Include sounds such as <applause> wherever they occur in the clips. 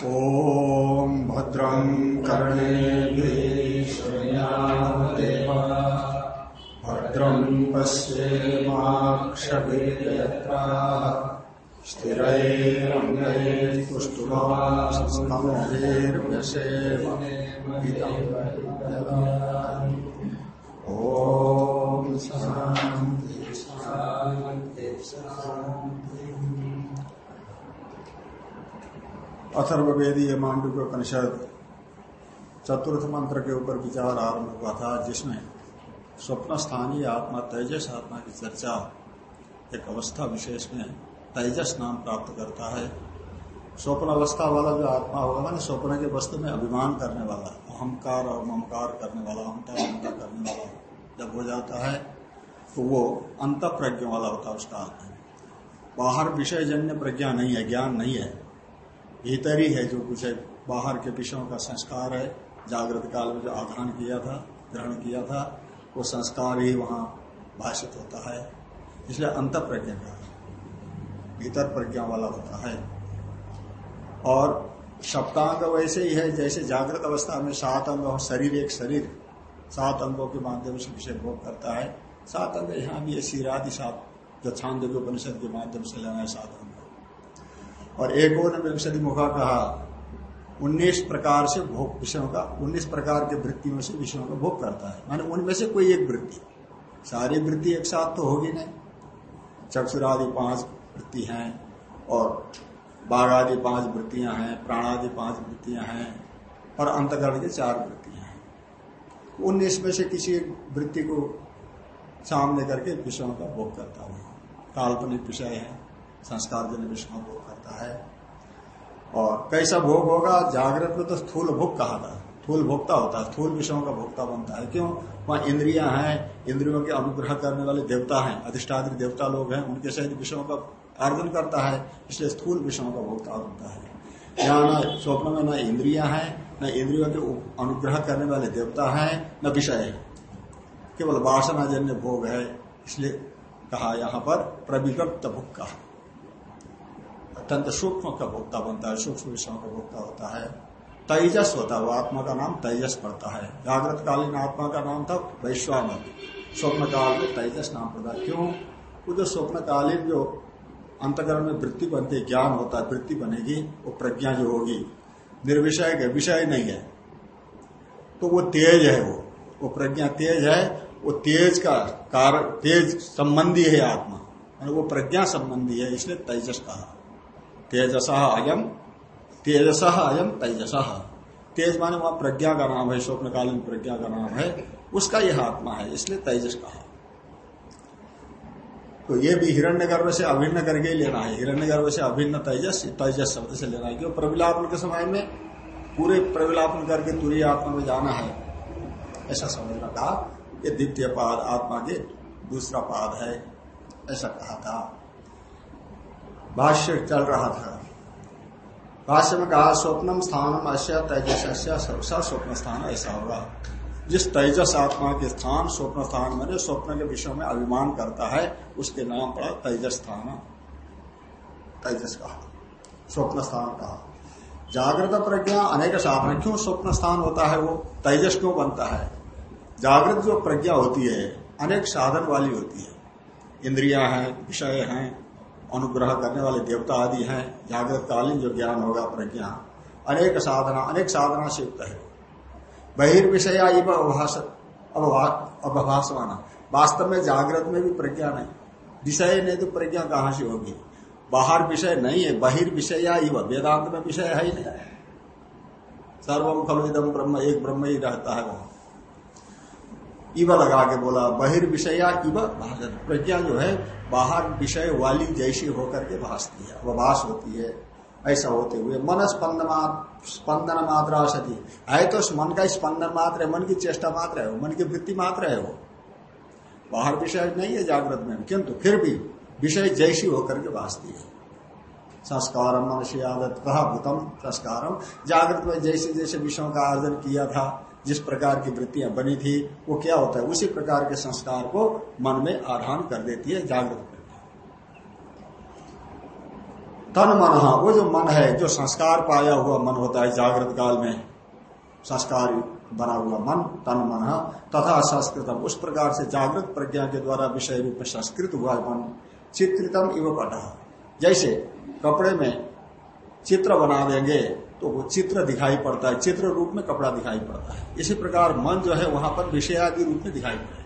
ॐ भद्रं कर्णेभिश्रयामदेव भद्रं पश्येमाक्षभिर्यत्रा स्थिरैरङ्गैस्तुष्टुवांसस्तम्भैर्व्यसेम ॐ शान्ति। अथर्वेदीय मांडव्य उपनिषद चतुर्थ मंत्र के ऊपर विचार आरंभ हुआ था, जिसमें स्वप्न स्थानीय आत्मा तेजस आत्मा की चर्चा एक अवस्था विशेष में तेजस नाम प्राप्त करता है। स्वप्न अवस्था वाला जो आत्मा होगा ना, स्वप्न के वस्तु में अभिमान करने वाला, अहंकार और ममकार करने वाला अहमता ममता करने वाला जब हो जाता है तो वो अंत प्रज्ञ वाला होता है उसका बाहर विषय जन्य प्रज्ञा नहीं है, ज्ञान नहीं है। भीतर ही है जो कुछ है। बाहर के विषयों का संस्कार है। जागृत काल में जो आधान किया था, ग्रहण किया था, वो संस्कार ही वहाँ भाषित होता है। इसलिए अंत प्रज्ञा का भीतर प्रज्ञा वाला होता है। और सप्तांग वैसे ही है, जैसे जागृत अवस्था में सात अंग हो, शरीर एक शरीर। सात अंगों के माध्यम से विषय भोग करता है। सात अंग यहाँ भी सीरादि सात जो छांद उपनिषद के माध्यम से लेना है सात और एक और विंशति मुखा कहा, उन्नीस प्रकार से भोग विषयों का, उन्नीस प्रकार के वृत्तियों से विषयों का भोग करता है। माने उनमें से कोई एक वृत्ति। सारी वृत्ति एक साथ तो होगी नहीं। चक्षुरादि पाँच वृत्ति हैं और बाघ आदि पाँच वृत्तियाँ हैं, प्राणादि पाँच वृत्तियाँ हैं और अंतकरण की चार वृत्तियाँ हैं। उन्नीस में से किसी एक वृत्ति को सामने करके विषयों का भोग करता हुआ काल्पनिक विषय है। संस्कार जन विषयों का भोग करता है। और कैसा भोग होगा? जागृत में तो स्थूल भोग कहा था। स्थूल भोक्ता होता है। स्थूल विषयों का भोक्ता बनता है। क्यों? वहाँ इंद्रियाँ हैं। इंद्रियों के अनुग्रह करने वाले देवता हैं। अधिष्ठात्री देवता लोग हैं। उनके सहित विषयों का अर्जन करता है। इसलिए स्थूल विषयों का भोक्ता बनता है। यहाँ न स्वप्न में न इंद्रिया है, न इंद्रियों के अनुग्रह करने वाले देवता है, न विषय। है केवल वासनाजन्य भोग है। इसलिए कहा यहाँ पर प्रविभक्त भोग कहा। अत्यंत सूक्ष्म का भोक्ता बनता है, सूक्ष्म विषयों का भोक्ता होता है। तेजस होता है, वो आत्मा का नाम तेजस पड़ता है। जागृत कालीन आत्मा का नाम था वैश्वानर स्वप्न काल में तेजस नाम पड़ता है क्यों? वो जो स्वप्न कालीन जो अंतकरण में वृत्ति बनती, ज्ञान होता है, वृत्ति बनेगी, वो प्रज्ञा जो होगी। निर्विषय विषय नहीं है। तो वो तेज है वो। वो प्रज्ञा तेज है, वो तेज का कारण, तेज संबंधी है आत्मा। वो प्रज्ञा संबंधी है, इसलिए तेजस कहा। तेजस अयम तेजस अयम तेजस तेज माने वहाँ प्रज्ञा का नाम है, स्वप्नकालीन प्रज्ञा का नाम है, उसका यह आत्मा है, इसलिए तेजस कहा। तो ये भी हिरण्य गर्भ से अभिन्न करके ही लेना है। हिरण्य गर्भ से अभिन्न तेजस तेजस शब्द से लेना है, क्यों? प्रविलापन के समय में पूरे प्रविलापन करके तुरी आत्मा में जाना है। ऐसा समझना था ये द्वितीय पाद आत्मा के दूसरा पाद है, ऐसा कहा था। भाष्य चल रहा था। भाष्य में कहा, स्वप्नम स्थानम अश्य तेजस सबसा स्वप्न स्थान ऐसा होगा। जिस तेजस आत्मा के स्थान, स्वप्न स्थान मैंने स्वप्न के विषय में अभिमान करता है, उसके नाम पड़ा तेजस स्थान। तेजस कहा। स्वप्न स्थान कहा। जागृत प्रज्ञा अनेक साधन। क्यों स्वप्न स्थान होता है वो? तेजस क्यों बनता है? जागृत जो प्रज्ञा होती है, अनेक साधन वाली होती है। इंद्रिया है, विषय हैं अनुग्रह करने वाले देवता आदि हैं जागृत कालीन जो ज्ञान होगा प्रज्ञा। अनेक साधना अनेक साधना से युक्त है। बहिर्विषया अभाषवाना वास्तव में जागृत में भी प्रज्ञा नहीं। विषय नहीं तो प्रज्ञा कहाँ से होगी? बाहर विषय नहीं है, बहिर्विषय इव। वेदांत में विषय है ही नहीं। सर्वम खलु इदम ब्रह्म, एक ब्रह्म ही रहता है वहाँ। इव लगा के बोला, बहिर्विषया इव भाषण प्रज्ञा जो है, बाहर विषय वाली जैसी होकर के भाषती है अवभाष होती है, ऐसा होते हुए मन स्पंदन मात्रा सती है। तो मन का स्पंदन मात्र है, मन की चेष्टा मात्र है, मन की वृत्ति मात्र है वो। बाहर विषय नहीं है जागृत में, किंतु फिर भी विषय जैसी होकर के भाषती है। संस्कारम मनुष्य आदत कहा भूतम संस्कारम जागृत में जैसे जैसे विषयों का आर्जन किया था जिस प्रकार की वृत्तियाँ बनी थी, वो क्या होता है? उसी प्रकार के संस्कार को मन में आधान कर देती है, जागृत तन मन वो जो मन है, जो संस्कार पाया हुआ मन होता है जागृत काल में, संस्कार बना हुआ मन, तन मन तथा संस्कृतम, उस प्रकार से जागृत प्रज्ञा के द्वारा विषय रूप में संस्कृत हुआ मन। चित्रितम इव पट। जैसे कपड़े में चित्र बना देंगे तो वो चित्र दिखाई पड़ता है, चित्र रूप में कपड़ा दिखाई पड़ता है। इसी प्रकार मन जो है वहाँ पर विषयादि रूप में दिखाई पड़े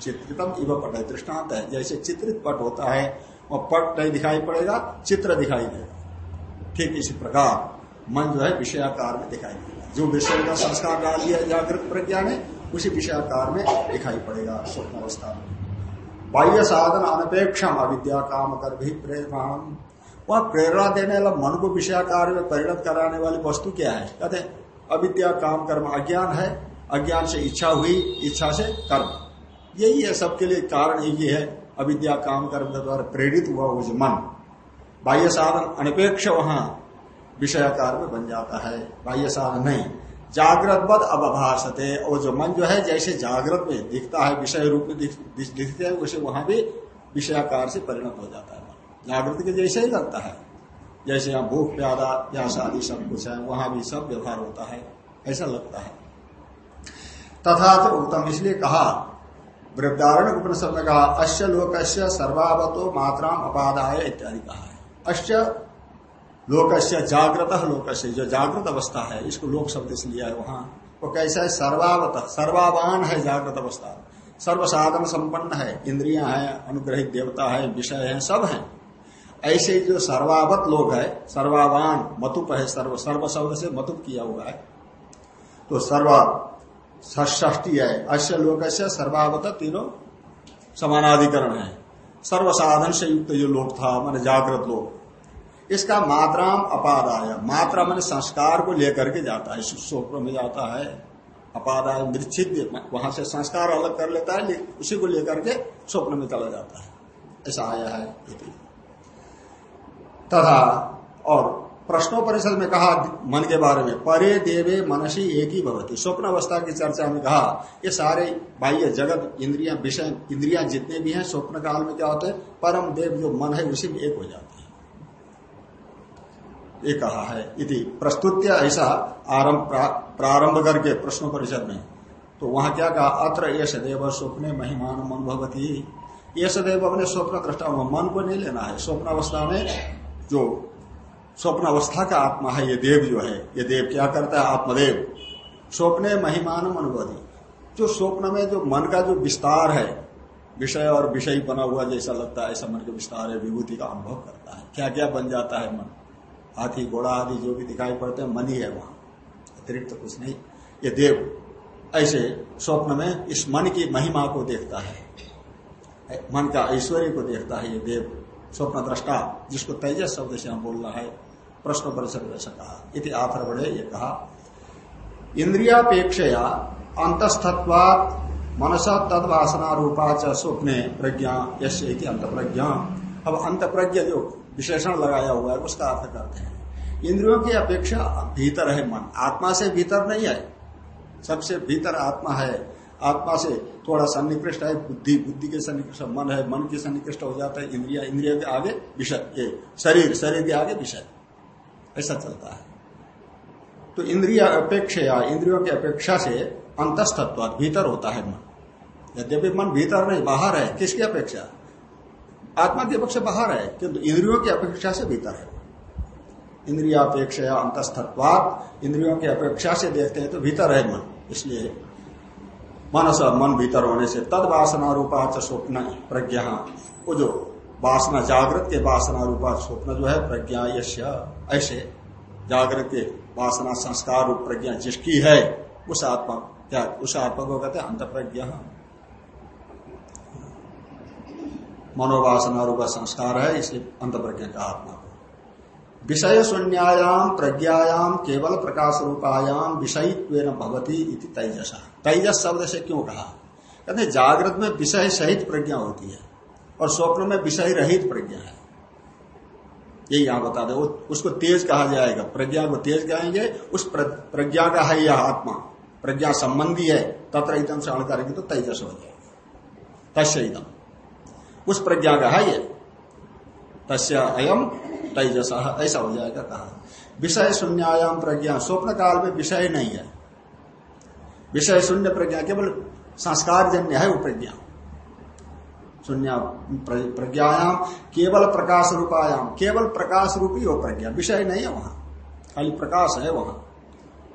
चित्रितम इव पट है, दृष्टांत है। जैसे चित्रित पट होता है, वह पट नहीं दिखाई पड़ेगा, चित्र दिखाई देगा। ठीक इसी प्रकार मन जो है विषयाकार में दिखाई देगा। जो विषय का संस्कार डाल दिया जागृत प्रज्ञा ने उसी विषयाकार में दिखाई पड़ेगा स्वप्न अवस्था में। बाह्य साधन अनपेक्षम, अविद्या काम कर भी प्रेरणा वह प्रेरणा देने वाला मन को विषयाकार में परिणत कराने वाली वस्तु क्या है? कहते अविद्या काम कर्म अज्ञान है। अज्ञान से इच्छा हुई, इच्छा से कर्म। यही है सबके लिए कारण यही है अविद्या काम कर्म के द्वारा प्रेरित हुआ वो मन। बाह्य साधन अनपेक्ष वहाँ विषयाकार में बन जाता है। बाह्य साधन नहीं। जागृतबद अब अभाषते और जो मन जो है, जैसे जागृत में दिखता है, विषय रूप में दिखते हैं उसे वहाँ भी विषयाकार से परिणत हो जाता है। जागृत के जैसे ही लगता है। जैसे यहाँ भूख, प्यादा या शादी सब कुछ है, वहाँ भी सब व्यवहार होता है, ऐसा लगता है। तथा तो उत्तम, इसलिए कहा वृद्धारण उपनिषद में कहा, अश्य लोक सर्वावतो मात्राम अपादाय इत्यादि कहा है। अश्य लोकस्य, जागृत लोकस्य, जो जागृत अवस्था है, इसको लोक शब्द से लिया है वहाँ, वो कैसा है? सर्वावत, सर्वावान है जागृत अवस्था। सर्वसाधन संपन्न है, इंद्रिया है, अनुग्रहित देवता है, विषय है, सब है। ऐसे जो सर्वावत लोग है, सर्वावान, मतुप है सर्व सर्व शब्द से मतुप किया हुआ है। तो सर्वा ष्टी है। अश्य लोक से सर्वावत तीनों समानाधिकरण है। सर्वसाधन से युक्त जो लोक था, मान जागृत लोक इसका मात्राम अपादाय। मात्रा मैंने संस्कार को लेकर के जाता है स्वप्न में जाता है। अपादाय मृच्छिद वहाँ से संस्कार अलग कर लेता है, उसी को लेकर के स्वप्न में चला जाता है। ऐसा आया है। तथा और प्रश्नों परिषद में कहा मन के बारे में, परे देवे मनसी एक ही भवती। स्वप्न अवस्था की चर्चा में कहा, ये सारे बाह्य जगत, इंद्रिया, विषय, इंद्रिया जितने भी हैं स्वप्न काल में क्या होते हैं? परम देव जो मन है, उसी में एक हो जाते हैं। ये कहा है। इति प्रस्तुत ऐसा आरंभ प्रारंभ करके प्रश्नों परिषद में। तो वहाँ क्या कहा? अत्र ये सदैव स्वप्ने महिमान मन भवती ये सदैव अपने स्वप्न दृष्टा मन को नहीं लेना है। स्वप्न अवस्था में जो स्वप्न अवस्था का आत्मा है, ये देव जो है, ये देव क्या करता है? आत्मदेव। स्वप्ने महिमान अनुभवी जो स्वप्न में जो मन का जो विस्तार है, विषय और विषय बना हुआ जैसा लगता है, ऐसा मन का विस्तार है, विभूति का अनुभव करता है। क्या क्या बन जाता है मन? हाथी, घोड़ा आदि जो भी दिखाई पड़ते हैं, मन ही है वहाँ। अतिरिक्त तो कुछ नहीं। ये देव। ऐसे स्वप्न में इस मन की महिमा को देखता है। मन का ऐश्वर्य को देखता है ये देव। स्वप्न दृष्टा जिसको तेजस शब्द से हम बोलना है प्रश्न परिषद वैसा कहा। इति आथर बड़े ये कहा। इंद्रियापेक्षया अंतस्थत्वात मनस तद वासना रूपा च स्वप्ने प्रज्ञा यश अंत प्रज्ञा अब अंत प्रज्ञा जो विशेषण लगाया हुआ है, उसका अर्थ करते हैं। इंद्रियों की अपेक्षा भीतर है मन। आत्मा से भीतर नहीं है। सबसे भीतर आत्मा है। आत्मा से थोड़ा सन्निकृष्ट है, बुद्धि बुद्धि के सन्निकृष्ट, मन है, मन के सन्निकृष्ट हो जाता है, इंद्रिया इंद्रिया के आगे विषय, ये शरीर शरीर के आगे विषय। ऐसा चलता है। तो इंद्रिया अपेक्षा इंद्रियों की अपेक्षा से अंतस्तत्व भीतर होता है मन। यद्यपि मन भीतर नहीं, बाहर है, किसकी अपेक्षा? आत्मा की अपेक्षा बाहर है, किंतु इंद्रियों की अपेक्षा से भीतर है। इंद्रिया इंद्रियापेक्षा अंतस्तत्वात, इंद्रियों की अपेक्षा से देखते हैं तो भीतर है मन, इसलिए मनस मन भीतर होने से तद वासना रूपा च स्वप्न प्रज्ञा। वो जो वासना, जागृत के वासना रूपा स्वप्न जो है, प्रज्ञा यश ऐसे जागृत के वासना, संस्कार रूप प्रज्ञा जिसकी है, उस आत्मा, क्या उस आत्मा को कहते हैं अंत प्रज्ञा मनोवासना रूपा संस्कार है, इसलिए अंत प्रज्ञा का आत्मा। विषय शून्यायाम प्रज्ञायाम केवल प्रकाश रूपायाम विषयित्व भवती तेजसा। तेजस शब्द से क्यों कहा? कहते जागृत में विषय सहित प्रज्ञा होती है और स्वप्न में विषय रहित प्रज्ञा है। ये यहाँ बता दे उसको तेज कहा जाएगा। प्रज्ञा को तेज कहेंगे, उस प्रज्ञा का है यह आत्मा। प्रज्ञा संबंधी है, तत्र इदम श्रवण करेंगे तो तेजस हो जाएगा। तस्य इदम उस प्रज्ञा का है ये। तस्य अयम तेजस ऐसा हो जाएगा कहा विषय शून्यायाम प्रज्ञा। स्वप्न काल में विषय नहीं है। विषय शून्य प्रज्ञा केवल संस्कार जन्य है वो प्रज्ञा। शून्य प्रज्ञायाम केवल प्रकाश रूपायाम केवल प्रकाश रूपी हो प्रज्ञा। विषय नहीं है वहाँ। खाली प्रकाश है वहाँ।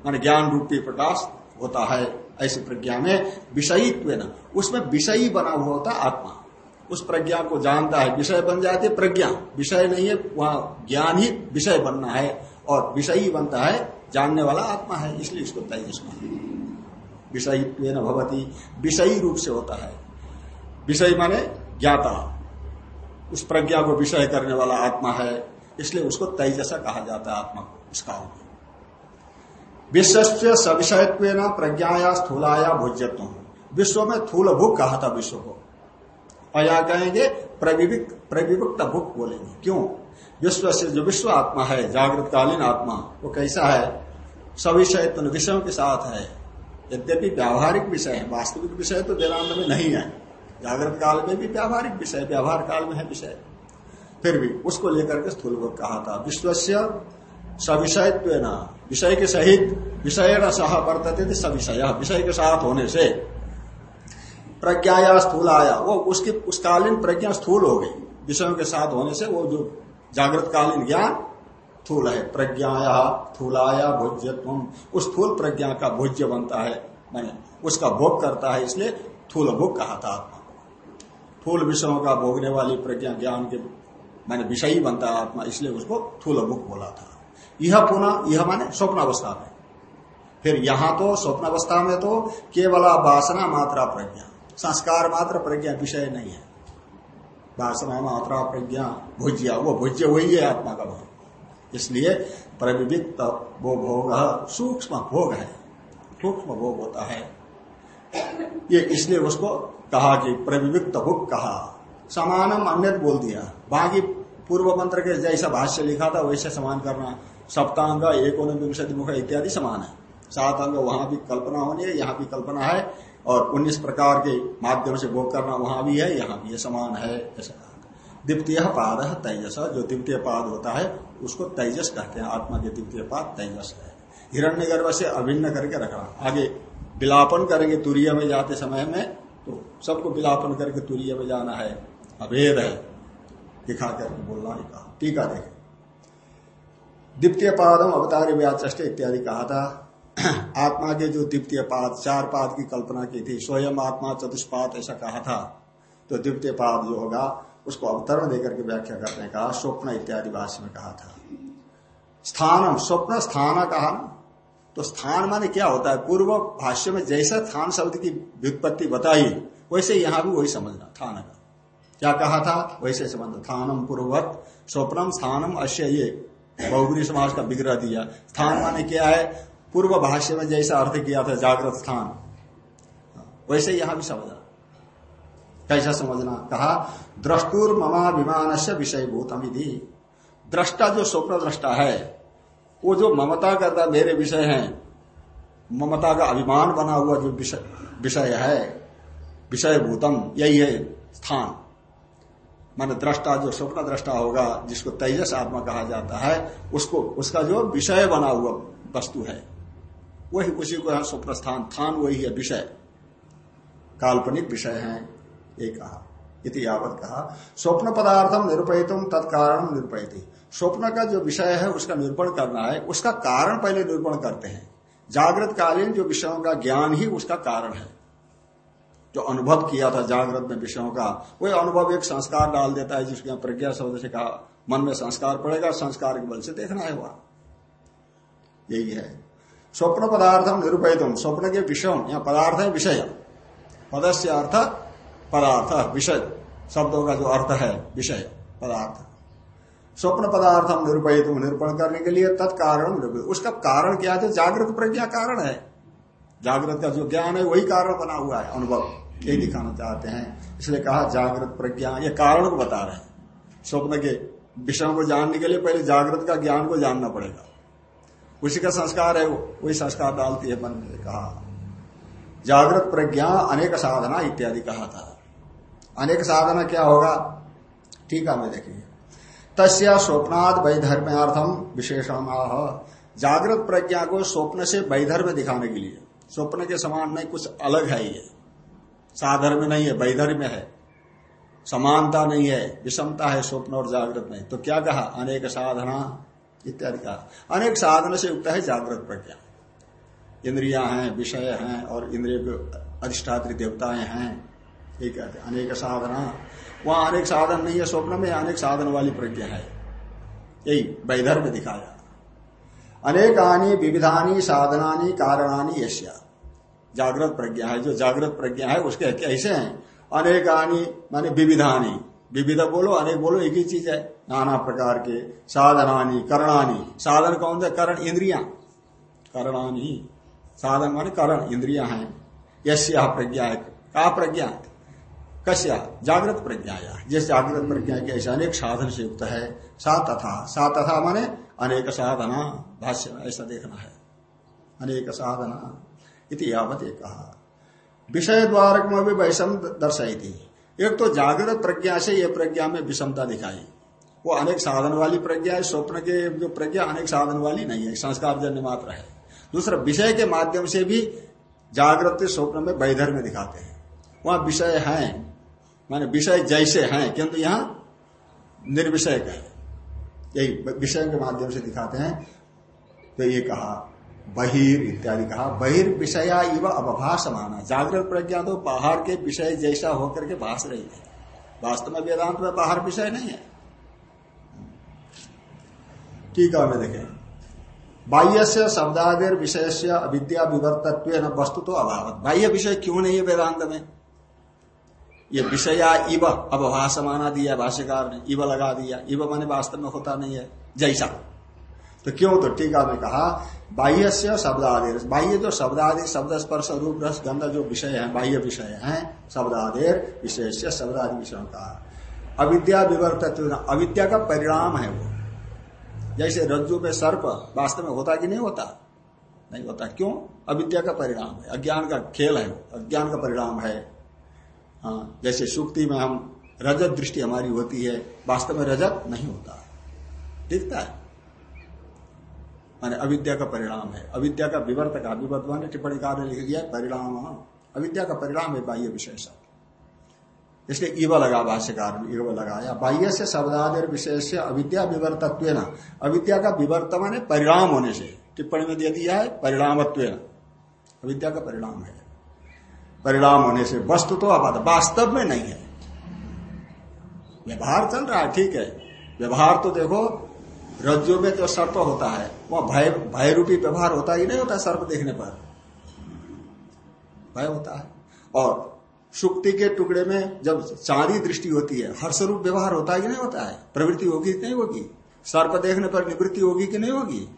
मान ज्ञान रूपी प्रकाश होता है ऐसी प्रज्ञा में विषयित्व न। उसमें विषयी बना हुआ होता आत्मा। उस प्रज्ञा को जानता है। विषय बन जाती है प्रज्ञा। विषय नहीं है, वहाँ ज्ञान ही विषय बनना है और विषयी बनता है, जानने वाला आत्मा है, इसलिए इसको तेजस विषयित्व न भवती, विषयी रूप से होता है। विषय माने ज्ञाता। उस प्रज्ञा को विषय करने वाला आत्मा है, इसलिए उसको तेजसा कहा जाता है आत्मा को उस काल में विश्व से सविषयत्व प्रज्ञाया स्थूलाया भोज्यत्व। विश्व में थूल भूख कहा था विश्व को। और या कहेंगे प्रविविक्त भूख बोलेंगे। क्यों? विश्व से, जो विश्व आत्मा है जागृत कालीन आत्मा, वो कैसा है? सविषय विषयों के साथ है। यद्यपि व्यावहारिक विषय है, वास्तविक विषय तो वेदांत में नहीं है। जागृत काल में भी व्यावहारिक विषय व्यवहार काल में है विषय। फिर भी उसको लेकर के स्थूल को कहा था, विश्व सविषयत्व विषय के सहित विषय न सह वर्तते थे सविषय, विषय के साथ होने से। प्रज्ञा या स्थूल आया। वो उसकी, उस कालीन प्रज्ञा स्थूल हो गई। विषयों के साथ होने से वो जो जागृत कालीन ज्ञान थूल है। प्रज्ञाया थूलाया भोज्यत्व। उस थूल प्रज्ञा का भोज्य बनता है। मैंने उसका भोग करता है, इसलिए थूल भोग कहा था आत्मा को। थूल विषयों का भोगने वाली प्रज्ञा ज्ञान के, मैंने विषय ही बनता है आत्मा, इसलिए उसको थूल भोग बोला था। यह पुनः, यह माने स्वप्न अवस्था में। फिर यहाँ तो स्वप्न अवस्था में तो केवल वासना मात्रा प्रज्ञा। संस्कार मात्र प्रज्ञा, विषय नहीं है। वासना मात्रा प्रज्ञा, भुज्या, वो भुज्य वही है आत्मा का भोग। इसलिए प्रविविक्त वो भोग, सूक्ष्म भोग है। सूक्ष्म भोग होता है। ये इसलिए उसको कहा कि प्रविविक्त भोग कहा। समानम अन्य बोल दिया। बाकी पूर्व मंत्र के जैसा भाष्य लिखा था, वैसे समान करना। सप्तांग एक विंशति मुख इत्यादि समान है। सात अंग, वहाँ भी कल्पना होनी है, यहाँ भी कल्पना है। और उन्नीस प्रकार के माध्यम से भोग करना वहाँ भी है, यहाँ भी है समान है, ऐसा। द्वितीय पाद है तेजस, जो द्वितीय पाद होता है, उसको तेजस कहते हैं। आत्मा के द्वितीय पाद तेजस है। हिरण्य गर्भ से अभिन्न करके रखना। आगे विलापन करेंगे तुरीय में जाते समय में तो सबको विलापन करके तुरीय में जाना है। अभेद है। दिखा करके बोलना ही कहा। टीका देखे। द्वितीय पादम अवतार व्याचे इत्यादि कहा था। <clears throat> आत्मा के जो द्वितीय पाद, चार पाद की कल्पना की थी, स्वयं आत्मा चतुष्पाद ऐसा कहा था। तो द्वितीय पाद जो होगा, उसको अवतरण देकर के व्याख्या करने का स्वप्न इत्यादि भाष्य में कहा था। स्थानम, स्वप्न स्थान कहा तो स्थान माने क्या होता है? पूर्व भाष्य में जैसा स्थान शब्द की व्युत्पत्ति बताई, वैसे यहाँ भी वही समझना थान का। क्या कहा था? वैसे समझना। थानम पूर्ववत, स्वप्नम स्थानम अश्य ये। बहुगुरी समाज का विग्रह दिया। स्थान माने क्या है? पूर्व भाष्य में जैसा अर्थ किया था, जागृत स्थान। वैसे यहाँ भी समझा। कैसा समझना? कहा, द्रष्टुर ममा विमान से विषय भूतम दृष्टा जो स्वप्न दृष्टा है, वो जो ममता करता मेरे विषय है, ममता का अभिमान बना हुआ जो विषय है विषय भूतम यही है स्थान। मान दृष्टा जो स्वप्न दृष्टा होगा, जिसको तेजस आत्मा कहा जाता है, उसको, उसका जो विषय बना हुआ वस्तु है। वही उसी को स्वप्न स्थान स्थान वही है, विषय। काल्पनिक विषय है, ये कहा। इति यावत कहा। स्वप्न पदार्थम निरूपयितुम तत्कारण निरूपयती। स्वप्न का जो विषय है, उसका निरूपण करना है। उसका कारण पहले निरूपण करते हैं। जागृत कालीन जो विषयों का ज्ञान ही उसका कारण है। जो अनुभव किया था जागृत में विषयों का, वही अनुभव एक संस्कार डाल देता है, जिसके प्रज्ञा शब्द से कहा, मन में संस्कार पड़ेगा, संस्कार के बल से देखना है वहाँ। यही है। स्वप्न पदार्थम निरूपित स्वप्न के विषय, या पदार्थ है विषय। पदस्य अर्थ पदार्थ, विषय। शब्दों का जो अर्थ है, विषय, पदार्थ। स्वप्न पदार्थ हम निरूपित निरूपण करने के लिए तत्कारण उसका कारण क्या है? जागृत प्रज्ञा कारण है? जागृत का जो ज्ञान है, वही कारण बना हुआ है, अनुभव। यही दिखाना चाहते हैं। इसलिए कहा, जागृत प्रज्ञा ये कारण को बता रहे हैं। स्वप्न के विषयों को जानने के लिए पहले जागृत का ज्ञान को जानना पड़ेगा। उसी का संस्कार है वो, वही संस्कार डालती है मन में, कहा। जागृत प्रज्ञा अनेक साधना इत्यादि कहा था। अनेक साधना क्या होगा? ठीक है, मैं देखिए। तस्या स्वप्नाद वैधर्म्यार्थम विशेषण जागृत प्रज्ञा को स्वप्न से वैधर्म दिखाने के लिए। स्वप्न के समान नहीं, कुछ अलग है ये। साधर्म नहीं है, वैधर्म्य है। समानता नहीं है, विषमता है स्वप्न और जागृत में तो क्या कहा? अनेक साधना इत्यादि कहा अनेक साधन से युक्त है, जागृत प्रज्ञा इंद्रिया हैं, विषय हैं और इंद्रिय अधिष्ठात्री देवताएँ हैं। ये अनेक साधना। वहाँ अनेक साधन नहीं है स्वप्न में, अनेक साधन वाली प्रज्ञा है। यही वैधर्म दिखाया। अनेकानी विविधानी, साधनानी, कारणानी यश्या जागृत प्रज्ञा है, जो जागृत प्रज्ञा है, उसके कैसे हैं। अनेकानी, माने विविधानी। विविध बोलो, अनेक बोलो, एक ही चीज़ है। नाना प्रकार के साधनानी, करणानी। साधन कौन सा? करण इंद्रिया। करणानी। साधन माने करण इंद्रिया है। यश्या प्रज्ञा है का प्रज्ञा कश्या जागृत प्रज्ञा या जिस जागृत प्रज्ञा के ऐसे अनेक साधन से युक्त है सा तथा सा तथा माने अनेक साधना। भाष्य ऐसा देखना है। अनेक साधना। इति यावत एक। कहा विषय द्वारक में भी वैषम दर्शाई थी एक तो जागृत प्रज्ञा से यह प्रज्ञा में विषमता दिखाई। वो अनेक साधन वाली प्रज्ञा है, स्वप्न के जो प्रज्ञा अनेक साधन वाली नहीं है, संस्कार जन्य मात्र है। दूसरा, विषय के माध्यम से भी जागृत स्वप्न में वैधर्य दिखाते हैं। वहाँ विषय है, माने विषय जैसे हैं, किंतु यहाँ निर्विषय है। यही विषय के माध्यम से दिखाते हैं तो ये कहा बहिर इत्यादि कहा। बहिर विषया इव अवभाष माना जागृत प्रज्ञा तो बाहर के विषय जैसा होकर के भाष रही है। वास्तव में वेदांत में बाहर विषय नहीं है। ठीक है मैं देखें। बाह्य से शब्दादेर विषय से अविद्या विवर्तत्व वस्तु तो अभाव बाह्य विषय क्यों नहीं है वेदांत में? ये विषया इव अभाष माना दिया भाष्यकार ने। इव लगा दिया। इव माने वास्तव में होता नहीं है। जैसा। तो क्यों? तो टीका में कहा बाह्य से शब्दादेर बाह्य जो शब्दादि, शब्द स्पर्श रूप, रस, गंध जो विषय है, बाह्य विषय है शब्दादेर विषय से शब्दादि विषयों का। अविद्या विवर्त अविद्या का परिणाम है वो। जैसे रज्जु में सर्प वास्तव में होता कि नहीं होता? नहीं होता। क्यों? अविद्या का परिणाम है। अज्ञान का खेल है। अज्ञान का परिणाम है। हाँ जैसे सुक्ति में हम रजत दृष्टि हमारी होती है, वास्तव में रजत नहीं होता। दिखता है? माने अविद्या का परिणाम है। अविद्या का विवर्त का ने टिप्पणी कार्य लिख दिया, परिणाम। अविद्या का परिणाम है बाह्य सब इसलिए इव लगा भाष्यकार में इव लगाया। बाह्य से शब्दादि विषय से अविद्या विवर्तत्व अविद्या का विवर्तमान परिणाम होने से। टिप्पणी में दे दिया है परिणामत्व अविद्या का परिणाम है। परिणाम होने से वस्तु तो अब वास्तव में नहीं है। व्यवहार चल रहा है, ठीक है। व्यवहार तो देखो रज्जु में जो सर्प होता है। वह भय भय रूपी व्यवहार होता ही नहीं होता सर्प देखने पर। भय होता है। और सुक्ति के टुकड़े में जब चांदी दृष्टि होती है, हर्षरूप व्यवहार होता है कि नहीं होता है। प्रवृत्ति होगी कि नहीं होगी? सर्प देखने पर निवृत्ति होगी कि नहीं होगी?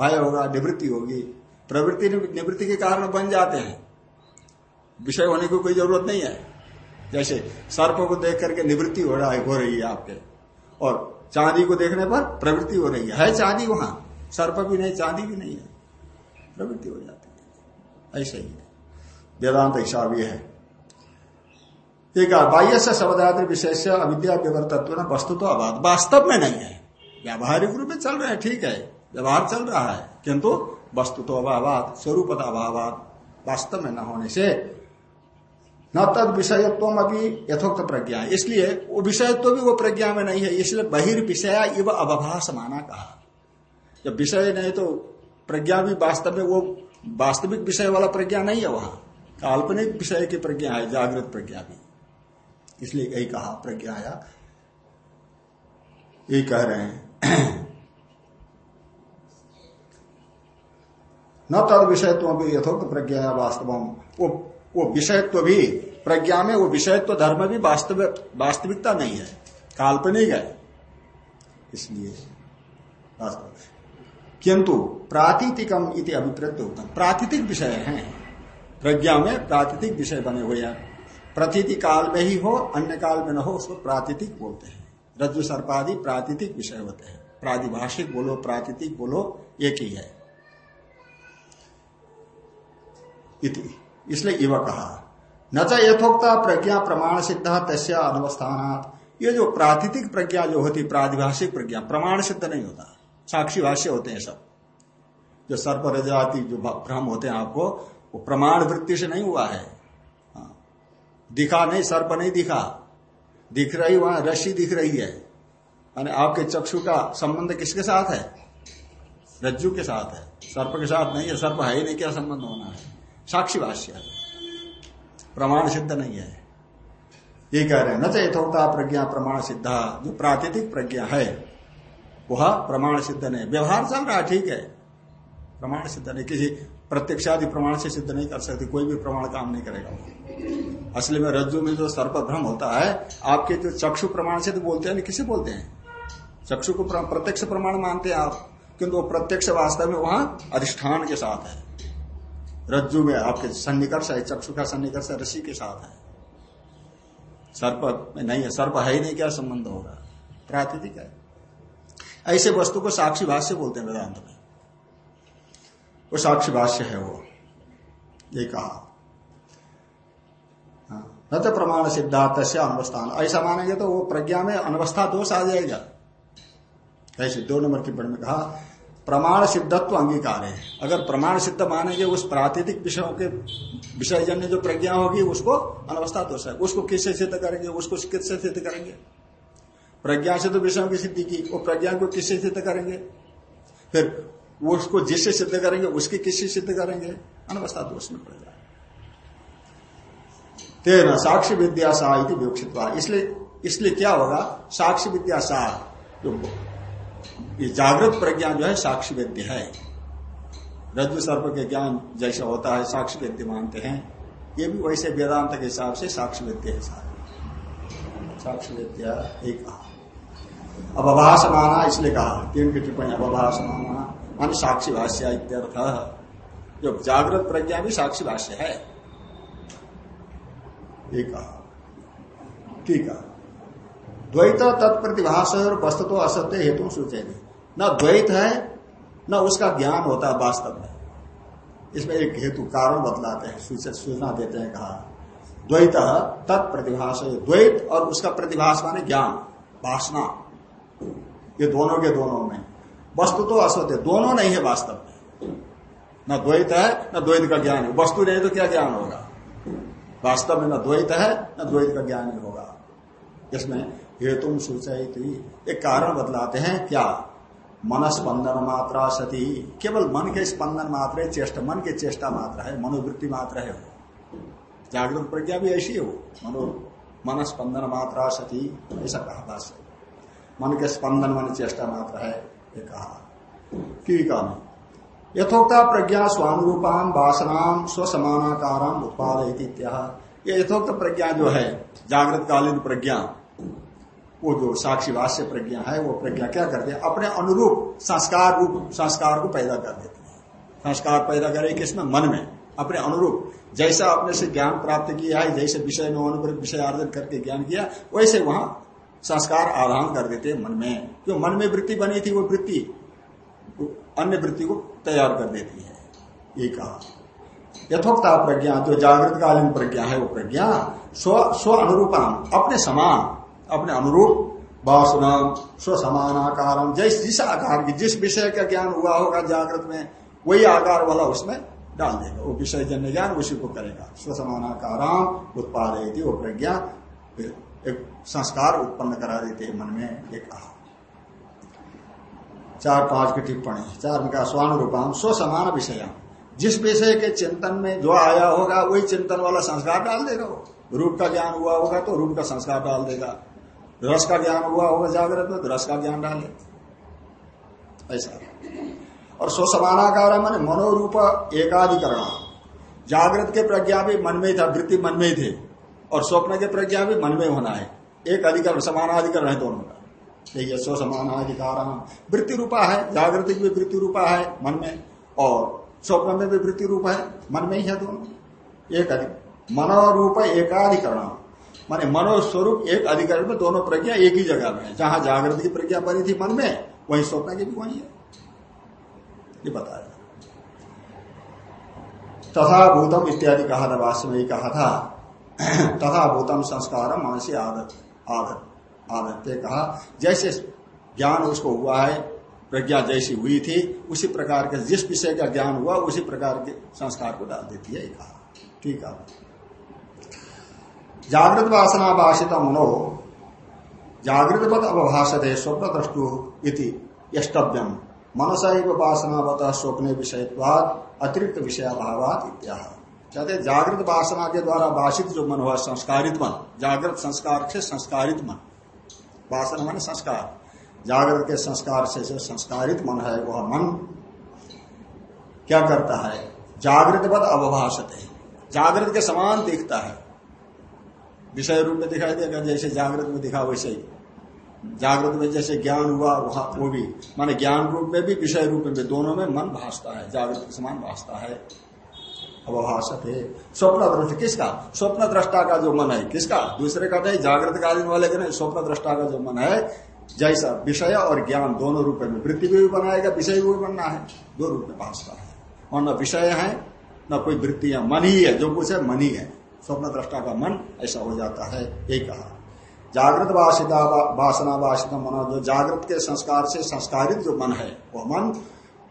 भय होगा, निवृत्ति होगी। प्रवृत्ति, निवृत्ति के कारण बन जाते हैं। विषय होने की कोई ज़रूरत नहीं है। जैसे सर्प को देख करके निवृत्ति हो रहा है, हो रही है आपके। और चांदी को देखने पर प्रवृत्ति हो रही है। है चांदी वहाँ? सर्प भी नहीं, चांदी भी नहीं है। प्रवृत्ति हो जाती है। ऐसे ही। वेदांत हिसाब यह है। एक बाह्य से शब्दादि विशेष अविद्या विवर्तत्व वस्तु तो अभाव वास्तव में नहीं है। व्यावहारिक रूप में चल रहे हैं, ठीक है। व्यवहार चल रहा है, किंतु वस्तु तो अभाव स्वरूप अभाव वास्तव में न होने से न तद विषयत्व अभी यथोक्त प्रज्ञा। इसलिए वो विषयत्व भी वो प्रज्ञा में नहीं है, इसलिए बहिर्विषया इव अवभाष माना कहा। जब विषय नहीं तो प्रज्ञा भी वास्तव में वो वास्तविक विषय वाला प्रज्ञा नहीं है वहाँ। काल्पनिक विषय की प्रज्ञा है, जागृत प्रज्ञा भी। इसलिए यही कहा प्रज्ञा या यही कह रहे हैं। न तद विषयत्व भी यथोक्त प्रज्ञा वास्तव वो वो विषयत्व भी प्रज्ञा में वो विषयत्व धर्म भी वास्तव, वास्तविकता नहीं है, काल्पनिक है। इसलिए किंतु प्रातिथिकम इति अभिप्रेत उत्तम प्रातिथिक विषय है। प्रज्ञा में प्रातिथिक विषय बने हुए हैं। प्रतीति काल में ही हो, अन्य काल में न हो, उसको प्रातिथिक बोलते हैं। रज्जु सर्पादि प्रातिथिक विषय होते हैं। प्रादिभाषिक बोलो प्रातिथिक बोलो, एक ही है। इति। इसलिए इव कहा। न च यथोक्ता प्रज्ञा प्रमाण सिद्ध तस्या अनुवस्थान ये जो प्रातिथिक प्रज्ञा जो होती, प्रादिभाषिक प्रज्ञा, प्रमाण सिद्ध नहीं होता। साक्षी भाष्य होते हैं सब। जो सर्प रजाति जो भ्रम होते हैं आपको, वो प्रमाण वृत्ति से नहीं हुआ है। हाँ। दिखा नहीं, सर्प नहीं दिखा। दिख रही, वहाँ रशी दिख रही है। यानी आपके चक्षु का संबंध किसके साथ है? रज्जु के साथ है। सर्प के साथ नहीं है, सर्प है ही नहीं, क्या संबंध होना है? साक्षी भाष्य है। प्रमाण सिद्ध नहीं है। ये कह रहे हैं, न तो यथोक्ता प्रज्ञा प्रमाण सिद्धा, जो प्राकृतिक प्रज्ञा है, वह प्रमाण सिद्ध नहीं व्यवहार चल रहा ठीक है। प्रमाण सिद्ध नहीं, किसी प्रत्यक्षादि प्रमाण से सिद्ध नहीं कर सकते, कोई भी प्रमाण काम नहीं करेगा। असली में रज्जु में जो सर्प भ्रम होता है, आपके जो चक्षु प्रमाण से तो बोलते हैं किसे बोलते हैं? चक्षु को प्रत्यक्ष प्रमाण मानते हैं आप, किंतु वो प्रत्यक्ष वास्तव में वहाँ अधिष्ठान के साथ है। रज्जु में आपके सन्निकर्ष है, चक्षु का सन्निकर्ष रसी के साथ है। सर्प में नहीं है, सर्प है ही नहीं, क्या संबंध होगा? प्राकृतिक है। ऐसे वस्तु को साक्षी भाष्य बोलते हैं वेदांत में। वो साक्षी भाष्य है वो। ये कहा। हाँ। न तो प्रमाण सिद्धार्थ से अनवस्थान। ऐसा मानेंगे तो वो प्रज्ञा में अनवस्था दोष आ जाएगा। ऐसे दो नंबर टिप्पणी में कहा प्रमाण सिद्धत्व अंगीकार है। अगर प्रमाण सिद्ध मानेंगे, उस प्राकृतिक विषयों के विषय जन्य जो प्रज्ञा होगी, उसको अनवस्था दोष है उसको किससे सिद्ध करेंगे, उसको किससे सिद्ध करेंगे? प्रज्ञा से तो विषयों की सिद्धि की, वो प्रज्ञा को किससे सिद्ध करेंगे? फिर उसको जिससे सिद्ध करेंगे, उसकी किससे सिद्ध करेंगे? अनवस्था दोष में पड़ जाए। तेरह साक्षी विद्या सा विवक्षित इसलिए इसलिए क्या होगा? साक्षी विद्या सा, जो ये जागृत प्रज्ञा जो है साक्षी वेद्य है। रज्जु सर्प के ज्ञान जैसा होता है, साक्षी वेद्य मानते हैं। ये भी वैसे वेदांत के हिसाब से साक्षी वेद्य है सारे। साक्षी वेद्या एक अब अभाष माना इसलिए कहा, तीन की टिप्पणी अब अभाष माना मान साक्षी भाष्य इत्यर्थ। जो जागृत प्रज्ञा भी साक्षी भाष्य है। एक कहा। ठीक है। द्वैत तत्प्रतिभाष और वस्तु तो असत्य हेतु सूचेगी। न द्वैत है, न उसका ज्ञान होता है वास्तव में। इसमें एक हेतु कारण बतलाते हैं, सूचना देते हैं कहा। द्वैत तत्प्रतिभाष द्वैत और उसका प्रतिभाष माने ज्ञान, वासना। ये दोनों के दोनों में। वस्तु तो असत्य, दोनों नहीं है वास्तव में। न द्वैत है, न द्वैत का ज्ञान है। वस्तु नहीं तो क्या ज्ञान होगा? वास्तव में न द्वैत है, न द्वैत का ज्ञान ही होगा। इसमें हेतु सूचयती। एक कारण बतलाते हैं, क्या? मन स्पंदन मात्रा सती। केवल मन के स्पंदन मात्र है चेष्टा, मन के चेष्टा मात्र है, मनोवृत्ति मात्र है जागृत प्रज्ञा भी ऐसी हो मनो मन स्पंदन मात्रा सती, ऐसा कहा भाष्य मन के स्पंदन मन चेष्टा मात्र है, ये कहा। टीका में यथोक्ता प्रज्ञा स्वानुरूपान वासनाम स्वसमानाकाराम उत्पाद ये यथोक्त प्रज्ञा जो है जागृत कालीन प्रज्ञा वो जो साक्षी वास्य प्रज्ञा है, वो प्रज्ञा क्या करते हैं? अपने अनुरूप संस्कार रूप, संस्कार को पैदा कर देती है। संस्कार पैदा करे किसमें मन में। अपने अनुरूप। जैसा अपने से ज्ञान प्राप्त किया है, जैसे विषय में अनुरूप विषय आर्जन करके ज्ञान किया, वैसे वहाँ संस्कार आधान कर देते हैं मन में। जो मन में वृत्ति बनी थी, वो वृत्ति, अन्य वृत्ति को तैयार कर देती है। ये कहा। यथोक्ता प्रज्ञा, जो जागृत कालीन प्रज्ञा है, वो प्रज्ञा, स्व स्व अनुरूपान, अपने समान। अपने अनुरूप वासना स्व समान आकार जिस जिस आकार की, जिस विषय का ज्ञान हुआ होगा जागृत में, वही आकार वाला उसमें डाल देगा। वो विषय जन्य ज्ञान उसी को करेगा। स्व समानाकार उत्पाद वो प्रज्ञा एक संस्कार उत्पन्न करा देते हैं मन में एक कहा। चार पाँच की टिप्पणी। चार में कहा स्वानुरूपाम स्व समान विषय। जिस विषय के चिंतन में जो आया होगा, वही चिंतन वाला संस्कार डाल देगा वो। रूप का ज्ञान हुआ होगा तो रूप का संस्कार डाल देगा। रस का ज्ञान हुआ होगा जागृत में तो रस का ज्ञान डाले। ऐसा। और स्वसमानाकार मैंने मनोरूप एकाधिकरण। जागृत के प्रज्ञा भी मन में था, वृत्ति मन में ही थे। और स्वप्न के प्रज्ञा भी मन में होना है। एक अधिकरण, समानाधिकरण है दोनों का। यही है स्वसमानाधिकार वृत्ति रूपा है, जागृति भी वृत्ति रूपा है मन में, और स्वप्न में भी वृत्ति रूप है, मन में ही है दोनों। एक अधिक मनोरूप एकाधिकरण। माने मनोस्वरूप एक अधिकारी में दोनों प्रज्ञा एक ही जगह में है। जहाँ जागृत की प्रज्ञा बनी थी मन में, वही स्वप्न की भी वही है। ये बताया तथा भूतम इत्यादि कहा था, वास्तव में कहा था। <clears throat> तथा भूतम संस्कार मनसी आदत आदत, आदत्य कहा। जैसे ज्ञान उसको हुआ है, प्रज्ञा जैसी हुई थी, उसी प्रकार के जिस विषय का ज्ञान हुआ, उसी प्रकार के संस्कार को डाल देती है कहा। ठीक है। जागृत वासना भाषित मनो जागृतवत अवभाषत स्वप्न द्रष्टु इति यष्टव्यम। मनसा वासनावत स्वप्न विषयत्वाद अतिरिक्त विषयाभावात इत्या कहते जागृत वासना के द्वारा भाषित जो मन हुआ संस्कारित मन। जागृत संस्कार से संस्कारित मन। वासना मन संस्कार। जागृत के संस्कार से जो संस्कारित मन है, वह मन क्या करता है? जागृतवत अवभाषत। जागृत के समान दिखता है। विषय रूप में दिखाई देगा जैसे जागृत में दिखा वैसे ही। जागृत में जैसे ज्ञान हुआ, वहाँ वो भी। माने ज्ञान रूप में भी, विषय रूप में भी, दोनों में मन भाषता है, जागृत के समान भाषता है। अवभाषक है स्वप्न दृष्टि किसका? स्वप्न दृष्टा का जो मन है, किसका? दूसरे का नहीं, जागृत कालीन वाले का नहीं स्वप्न दृष्टा का जो मन है, जैसा विषय और ज्ञान दोनों रूप में, वृत्ति भी बनाएगा विषय भी बनना है, दो रूप में भाषता है। और न विषय है, न कोई वृत्ति है, मन ही है, जो कुछ है, मन ही है। स्वप्न दृष्टा का मन ऐसा हो जाता है, यही कहा। जागृत वासिता वासना वासित मन, जो जागृत के संस्कार से संस्कारित जो मन है वह मन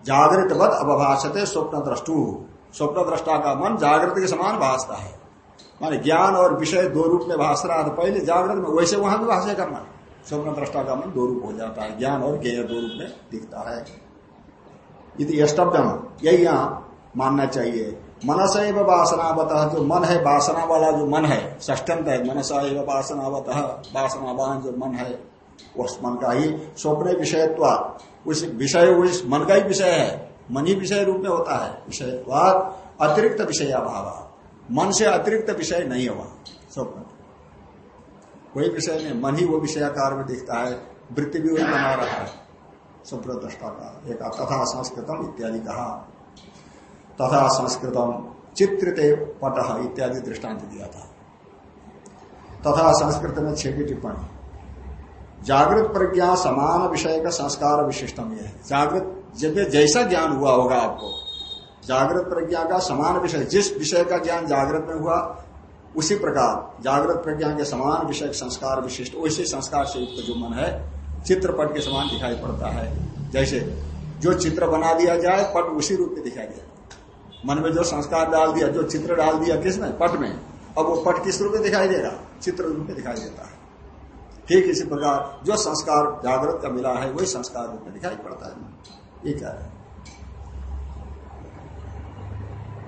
जागृतवत अवभाषते स्वप्न दृष्टु स्वप्न दृष्टा का मन जागृत के समान भाषता है। माने ज्ञान और विषय दो रूप में भाष रहा था पहले जागृत में, वैसे वहाँ भी भाषा मन स्वप्न दृष्टा का मन दो रूप हो जाता है, ज्ञान और ज्ञेय दो रूप में दिखता है। यदि यही यहाँ मानना चाहिए। मनस एव वासनावत, जो मन है वासना वाला जो मन है ष्टंत है मनसा एव वासनावत, वासनावान जो मन है उस मन का ही स्वप्न विषयत्वा उस विषय, उस मन का ही विषय है, मन ही विषय रूप में होता है विषयत्वाद अतिरिक्त विषय अभाव मन से अतिरिक्त विषय नहीं हुआ स्वप्न। कोई विषय नहीं, मन ही वो विषयाकार में दिखता है, वृत्ति भी वही बना रहा है, स्वप्न दृष्टा का एक तथा संस्कृतम इत्यादि कहा। तथा संस्कृतम, चित्रित पट इत्यादि दृष्टांत दिया था। तथा संस्कृत में छह की टिप्पणी। जागृत प्रज्ञा समान विषय का संस्कार विशिष्टम यह जागृत, जब जैसा ज्ञान हुआ होगा आपको, जागृत प्रज्ञा का समान विषय, जिस विषय का ज्ञान जागृत में हुआ, उसी प्रकार जागृत प्रज्ञा के समान विषय संस्कार विशिष्ट, उसी संस्कार से युक्त जो मन है, चित्रपट के समान दिखाई पड़ता है। जैसे, जो चित्र बना दिया जाए, पट उसी रूप में दिखाई दिया मन में जो संस्कार डाल दिया, जो चित्र डाल दिया किसमें पट में। अब वो पट किस रूप में दिखाई देगा चित्र रूप में दिखाई देता है। ठीक इसी प्रकार, जो संस्कार जागृत का मिला है, वही संस्कार रूप में दिखाई पड़ता है। ये है?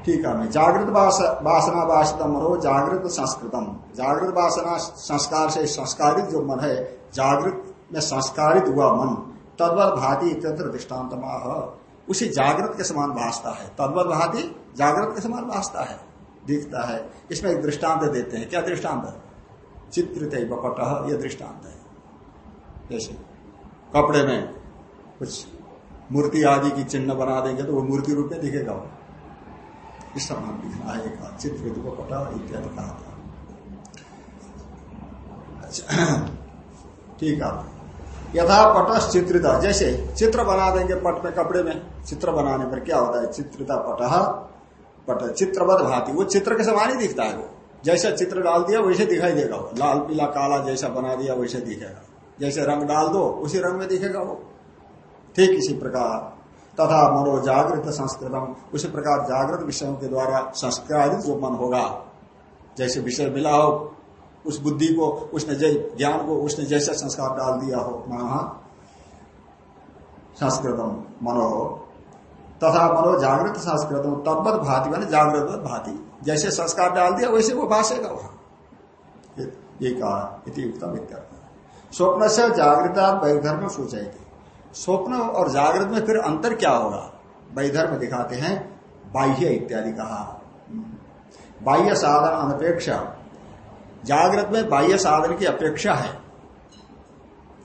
ठीक है, मैं जागृत वासना वासित मनो जागृत संस्कृतम। जागृत वासना संस्कार से संस्कारित जो मन है, जागृत में संस्कारित हुआ मन, तद्वत भाती इत्यत्र दृष्टांत उसी जागृत के समान भाषता है। तद्वत भाती जागृत के समान भाषता है, दिखता है। इसमें एक दृष्टांत देते हैं। क्या दृष्टांत? है चित्रित बपट यह दृष्टांत है। जैसे कपड़े में कुछ मूर्ति आदि की चिन्ह बना देंगे तो वो मूर्ति रूप में दिखेगा। वो इस समान दिखना है एक चित्रित बपट इत्यादि कहा था। अच्छा <clears throat> ठीक है। यथा पट चित्रित। जैसे चित्र बना देंगे पट में, कपड़े में। चित्र बनाने पर क्या होता है? चित्रिता पट पट चित्रवत भाती। वो चित्र के समान ही दिखता है वो। जैसा चित्र डाल दिया, वैसे दिखाई देगा लाल, पीला, काला जैसा बना दिया, वैसे दिखेगा। जैसे रंग डाल दो, उसी रंग में दिखेगा वो। ठीक इसी प्रकार। तथा मनो जागृत संस्कृतम। उसी प्रकार जागृत विषयों के द्वारा संस्कारित जो मन होगा, जैसे विषय मिला हो उस बुद्धि को उसने ज्ञान को उसने जैसा संस्कार डाल दिया हो। महा संस्कृतम मनो। तथा मनो जागृत संस्कृतम। तद्वत भाति मान जागृत भाति। जैसे संस्कार डाल दिया, वैसे वो भाषेगा वहाँ। ये कहा स्वप्न से जागृता वैधर्म सोचाई स्वप्न और जागृत में फिर अंतर क्या होगा? वैधर्म दिखाते हैं, बाह्य इत्यादि कहा। बाह्य साधन अनपेक्षा जागृत में बाह्य साधन की अपेक्षा है।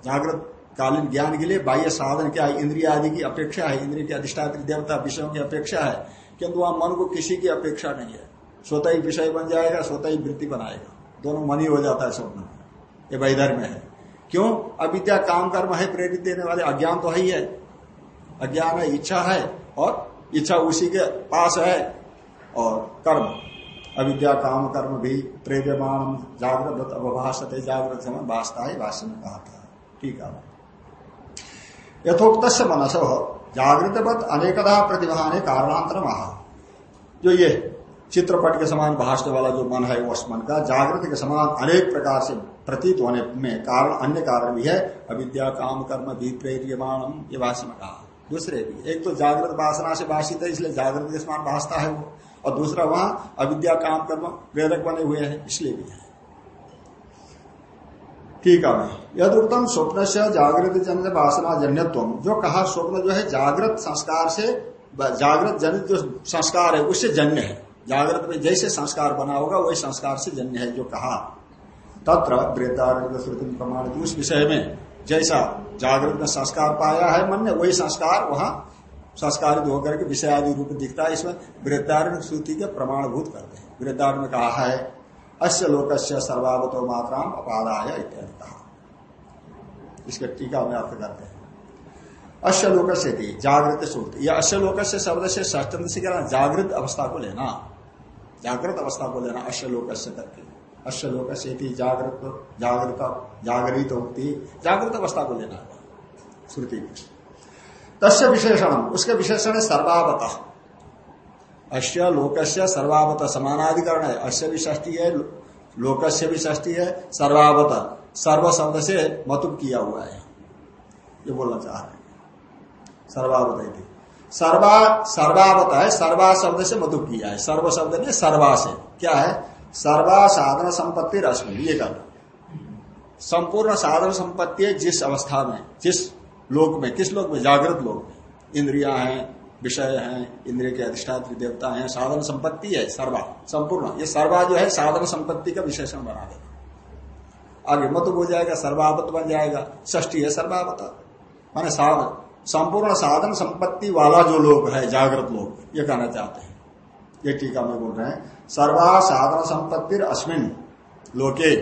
जागृत कालीन ज्ञान के लिए बाह्य साधन क्या है? इंद्रिय आदि की अपेक्षा है। इंद्रिय की अधिष्ठात्री देवता विषयों की अपेक्षा है। किंतु वहाँ मन को किसी की अपेक्षा नहीं है। स्वतः ही विषय बन जाएगा, स्वतः ही वृत्ति बनाएगा। दोनों मन ही हो जाता है स्वप्न में। ये वैधर्म है। क्यों? अविद्या काम कर्म है, प्रेरित देने वाले। अज्ञान तो है ही है। अज्ञान है, इच्छा है और इच्छा उसी के पास है और कर्म। अविद्या काम कर्म भी प्रेरमान जागृत अवभाषते जागृत समय वास्ता ही भाष्य में कहा था। ठीक है। यथोक्त मनस जागृतवत अनेकदा प्रतिभा कारणांतर महा जो ये चित्रपट के समान भाषने वाला जो मन है उस मन का जागृत के समान अनेक प्रकार से प्रतीत होने में कारण, अन्य कारण भी है। अविद्या काम कर्म भी प्रेरियमाणम ये भाषण में कहा। दूसरे भी। एक तो जागृत वासना से भाषित है, इसलिए जागृत के समान भाषता है वो। और दूसरा वहाँ अविद्या काम कर्म प्रेरक बने हुए हैं, इसलिए भी है। ठीक है यद उत्तम स्वप्न से जागृत जनित वासना जन्यत्व। जो कहा स्वप्न जो है, जागृत संस्कार से जागृत जनित जो संस्कार है, उससे जन्य है। जागृत में जैसे संस्कार बना होगा, वही संस्कार से जन्य है, जो कहा। तत्र वृद्धारण श्रुति प्रमाण उस विषय में जैसा जागृत में संस्कार पाया है, मन ने वही संस्कार वहाँ संस्कारित होकर के विषय आदि रूप दिखता है। इसमें वृद्धारण श्रुति के प्रमाणभूत करते हैं। वृद्धारण में कहा है अश्य लोक से सर्वावतो मात्राम अपादाय इत्यादि कहा इसके टीका में अर्थ करते हैं। अश्य लोक से थी जागृत श्रुति यह अश्य लोक से शब्द से ष्टंत से कहना, जागृत अवस्था को लेना। जागृत अवस्था को लेना अश्य लोक से करके। अश्य लोक से थी जागृत जागृत जागृत होती, जागृत अवस्था को लेना। श्रुति तस्य विशेषण, उसके विशेषण है सर्वावत। अश्य लोकस्य सर्वावत समानाधिकरण है अश्य भी ष्टी है, लोकस्य भी ष्टी है, सर्वावत। सर्व शब्द से मतुब किया हुआ है। ये बोलना चाह रहे सर्वावत सर्वा, सर्वावत है सर्वा शब्द से मतुब किया है। सर्व शब्द ने सर्वा से क्या है? सर्वा साधन संपत्ति रश्मि, ये करना संपूर्ण साधन संपत्ति जिस अवस्था में, जिस लोक में, किस लोक में? जागृत लोक इंद्रिया हैं, विषय है, इंद्रिय के अधिष्ठात्र देवता है, साधन संपत्ति है, सर्वा, संपूर्ण। ये सर्वा जो है, साधन संपत्ति का विशेषण बना देगा। आगे मत हो जाएगा, सर्वावत बन जाएगा। ष्टी है सर्वावत। माने साधन संपूर्ण साधन संपत्ति वाला जो लोग है, जागृत लोग ये कहना चाहते हैं। ये टीका में बोल रहे हैं, सर्वा साधन संपत्ति अश्विन लोके,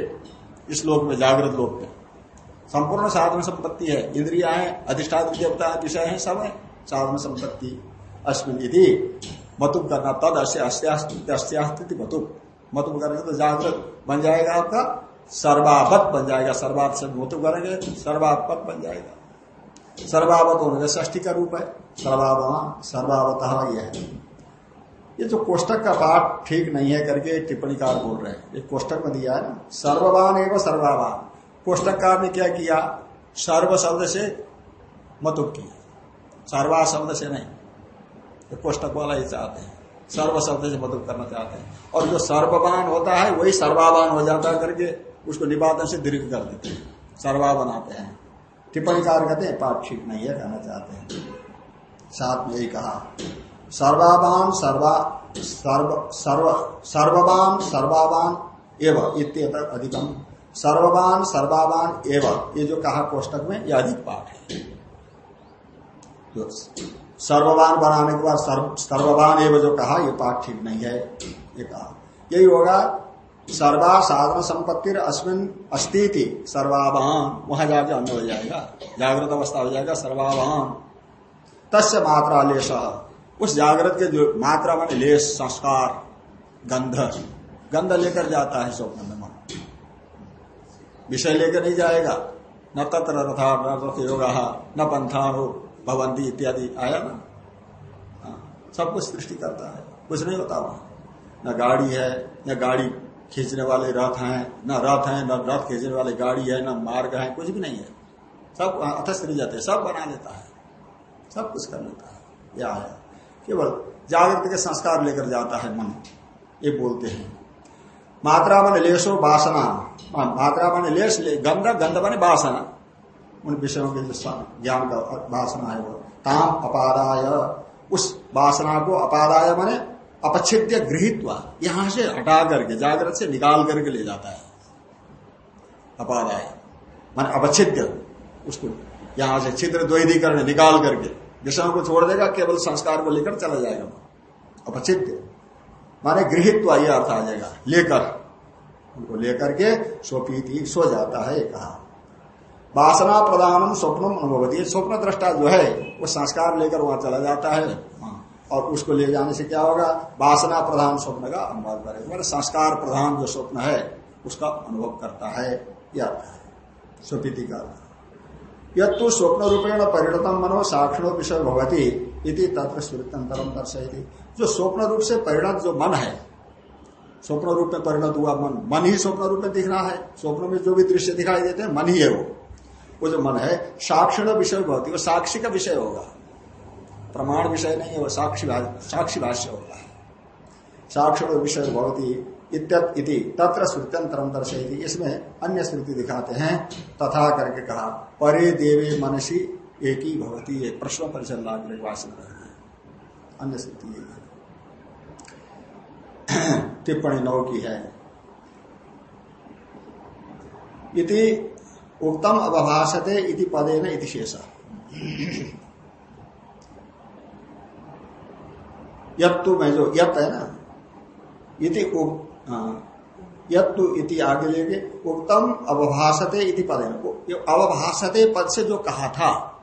इस लोक में जागृत लोक में संपूर्ण साधन संपत्ति है। इंद्रिया है अधिष्ठात देवता विषय है, सब है। साधन संपत्ति अश्विन यदि मतुब करना तद अस्थिति मतुब मतुब करेंगे तो जागृत बन जाएगा आपका। सर्वापत बन जाएगा। सर्वात से मतुब करेंगे, सर्वापत बन जाएगा। सर्वावत होने ष्टी का रूप है। सर्वावत सर्वावत यह है। ये जो कोष्टक का पाठ ठीक नहीं है करके टिप्पणीकार बोल रहे हैं। ये कोष्टक में दिया है ना। सर्ववान एवं सर्वावान। कोष्टककार ने क्या किया? सर्व शब्द से मतुब किया। सर्वा शब्द से नहीं। तो कोष्टक वाला ही चाहते हैं। सर्व शब्द से मतुब करना चाहते हैं। और जो सर्ववान होता है, वही सर्वावान हो जाता करके उसको निपातन से दीर्घ कर देते हैं। सर्वा बनाते हैं। टिप्पणीकार कहते हैं पाठ ठीक नहीं है, कहना चाहते हैं। साथ में यही कहा। सर्वावान, सर्वा, सर्व सर्व, सर्ववान, सर्वावान एवं इत्येतर अधिकम। सर्ववान, सर्वावान एवं, ये जो कहा कोष्टक में, यह अधिक पाठ है। जो सर्ववान बनाने के बाद सर्व, सर्ववान एवं जो कहा यह पाठ ठीक नहीं है, ये कहा। यही होगा, सर्वा साधन संपत्ति अस्मिन अस्थिति सर्वावान, वहाँ जाके अन्न हो जाएगा। जागृत अवस्था हो जाएगा, सर्वावान। तस्य मात्रा लेश। उस जागृत के जो मात्रा मान लेस संस्कार, गंध। गंध लेकर जाता है स्वप्न विषय लेकर नहीं जाएगा। न तत्र रथा न रथ योग न पंथानु भवंती इत्यादि। आया ना? हाँ, सब कुछ सृष्टि करता है। कुछ नहीं होता वहाँ। न गाड़ी है न गाड़ी खींचने वाले रथ हैं न रथ है न रथ खींचने वाले गाड़ी है न मार्ग है कुछ भी नहीं है। सब अथस्त्री जाते सब बना लेता है। सब कुछ कर लेता है। यह आया केवल जागृत के संस्कार लेकर जाता है मन। ये बोलते हैं। मात्रा मन लेशो वासना हाँ, मात्रा मन ले, गंध गंध बने वासना उन विषयों के ज्ञान का वासना है वो। ताम अपादाय। उस वासना को अपादाय माने अपच्छिद्य गृहित यहाँ से हटा करके जागृत से निकाल करके ले जाता है। अपादाय। मान अपच्छिद्य। उसको यहाँ से छिद्र द्वैधीकरण निकाल करके। विषयों को छोड़ देगा केवल संस्कार को लेकर चला जाएगा। अपचित्य माने गृहित ये अर्थ आ जाएगा। लेकर। उनको लेकर के स्वपीति सो जाता है कहा। वासना प्रदानम स्वप्नम अनुभवती। स्वप्न दृष्टा जो है, वो संस्कार लेकर वहाँ चला जाता है। हाँ। और उसको ले जाने से क्या होगा? वासना प्रधान स्वप्न का अनुभव करेगा। संस्कार प्रधान जो स्वप्न है, उसका अनुभव करता है, या स्वपीति का यद तो स्वप्न रूपेण परिणतम मनो साक्षिणो विषय भवती इति तत्र स्मृतंतरम दर्शयती। जो स्वप्न रूप से परिणत जो मन है, स्वप्न रूप में परिणत हुआ मन मन ही स्वप्न रूप में दिख रहा है। स्वप्न में जो भी दृश्य दिखाई देते हैं, मन ही है वो। वो जो मन है, साक्षिण विषय भवती वो साक्षी का विषय होगा। प्रमाण विषय नहीं है, वो साक्षी साक्षी भाष्य होगा। साक्षिण विषय भवती इति, तत्र श्रुत्यंतरम दर्शयती इसमें अन्य श्रुति दिखाते हैं, तथा करके कहा, परे देवे मनसी एक ही भवती। एक प्रश्न पर चल रहा वासन अन्य श्रुति यही <coughs> टिप्पणी नौ की है। इति उत्तम अवभाषते इति पदे न इति शेष। <coughs> यत्तु में जो, यत है ना? इति। यत्तु इति आगे लेंगे उत्तम अवभाषते इति पद अवभाषते पद से जो कहा था,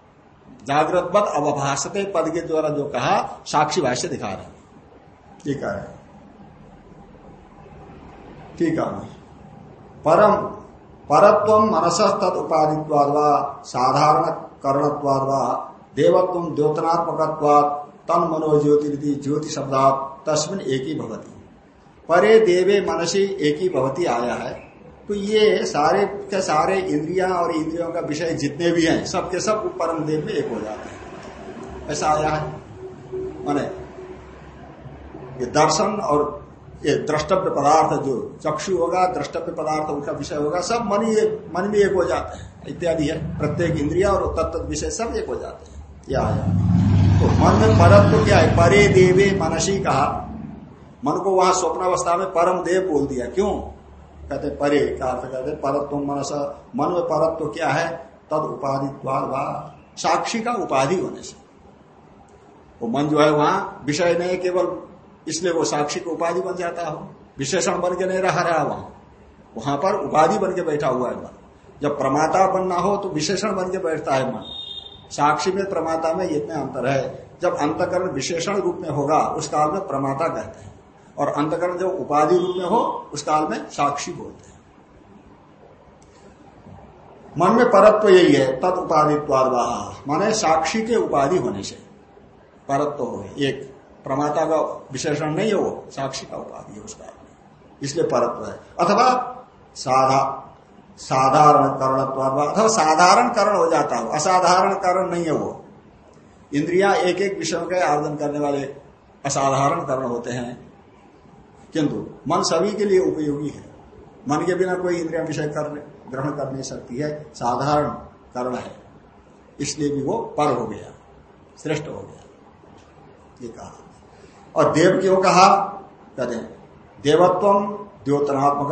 जागृत पद अवभाषते पद के द्वारा जो कहा, साक्षी भाष्य दिखा रहे ठीक है। ठीक है परम, परत्व मनस तद उपाधित्वाद साधारण करणत्वाद देवत्व द्योतनात्मक तन मनो ज्योति शब्दात तस्मिन एक ही भवती। परे देवे मनसी एक ही भवती आया है। तो ये सारे, के सारे इंद्रिया और इंद्रियों का विषय जितने भी हैं सबके सब परम देव में एक हो जाते हैं। ऐसा आया है। माने ये दर्शन और ये द्रष्टव्य पदार्थ जो चक्षु होगा, द्रष्टव्य पदार्थ उनका विषय होगा, सब मन ही मन भी एक हो जाते हैं। इत्यादि है। प्रत्येक इंद्रिया और तत्व विषय सब एक हो जाते हैं। यह आया। तो मन में परत तो क्या है? परे देवे मनसी कहा। मन को वहाँ स्वप्न अवस्था में परम देव बोल दिया। क्यों? कहते परे। का अर्थ कहते परत्व मनस। मन में परत्व क्या है? तद उपाधि साक्षी का उपाधि होने से। वो मन जो है वहाँ विषय नहीं, केवल इसलिए वो साक्षी का उपाधि बन जाता हो। विशेषण बन के नहीं रहा रहा वहाँ। वहाँ पर उपाधि बन के बैठा हुआ है मन। जब प्रमाता बनना हो तो विशेषण बन के बैठता है मन। साक्षी में प्रमाता में इतने अंतर है। जब अंतकरण विशेषण रूप में होगा, उस काल में प्रमाता कहते हैं। और अंतकरण जब उपाधि रूप में हो, उस काल में साक्षी बोलते हैं। मन में परत्व यही है, तद उपाधित्वाद माने साक्षी के उपाधि होने से। परत्व हो, एक। प्रमाता का विशेषण नहीं है वो, साक्षी का उपाधि है उस काल में इसलिए परत्व है। अथवा साधा साधारण करणत्वाद अथवा साधारण करण हो जाता हो असाधारण करण नहीं है वो। इंद्रिया एक एक विषय का आवेदन करने वाले असाधारण करण होते हैं। किंतु मन सभी के लिए उपयोगी है। मन के बिना कोई इंद्रिया विषय ग्रहण कर नहीं सकती है साधारण करण है। इसलिए भी वो पर हो गया, श्रेष्ठ हो गया। ये कहा। और देव क्यों कहा कहते देवत्व द्योतनात्मक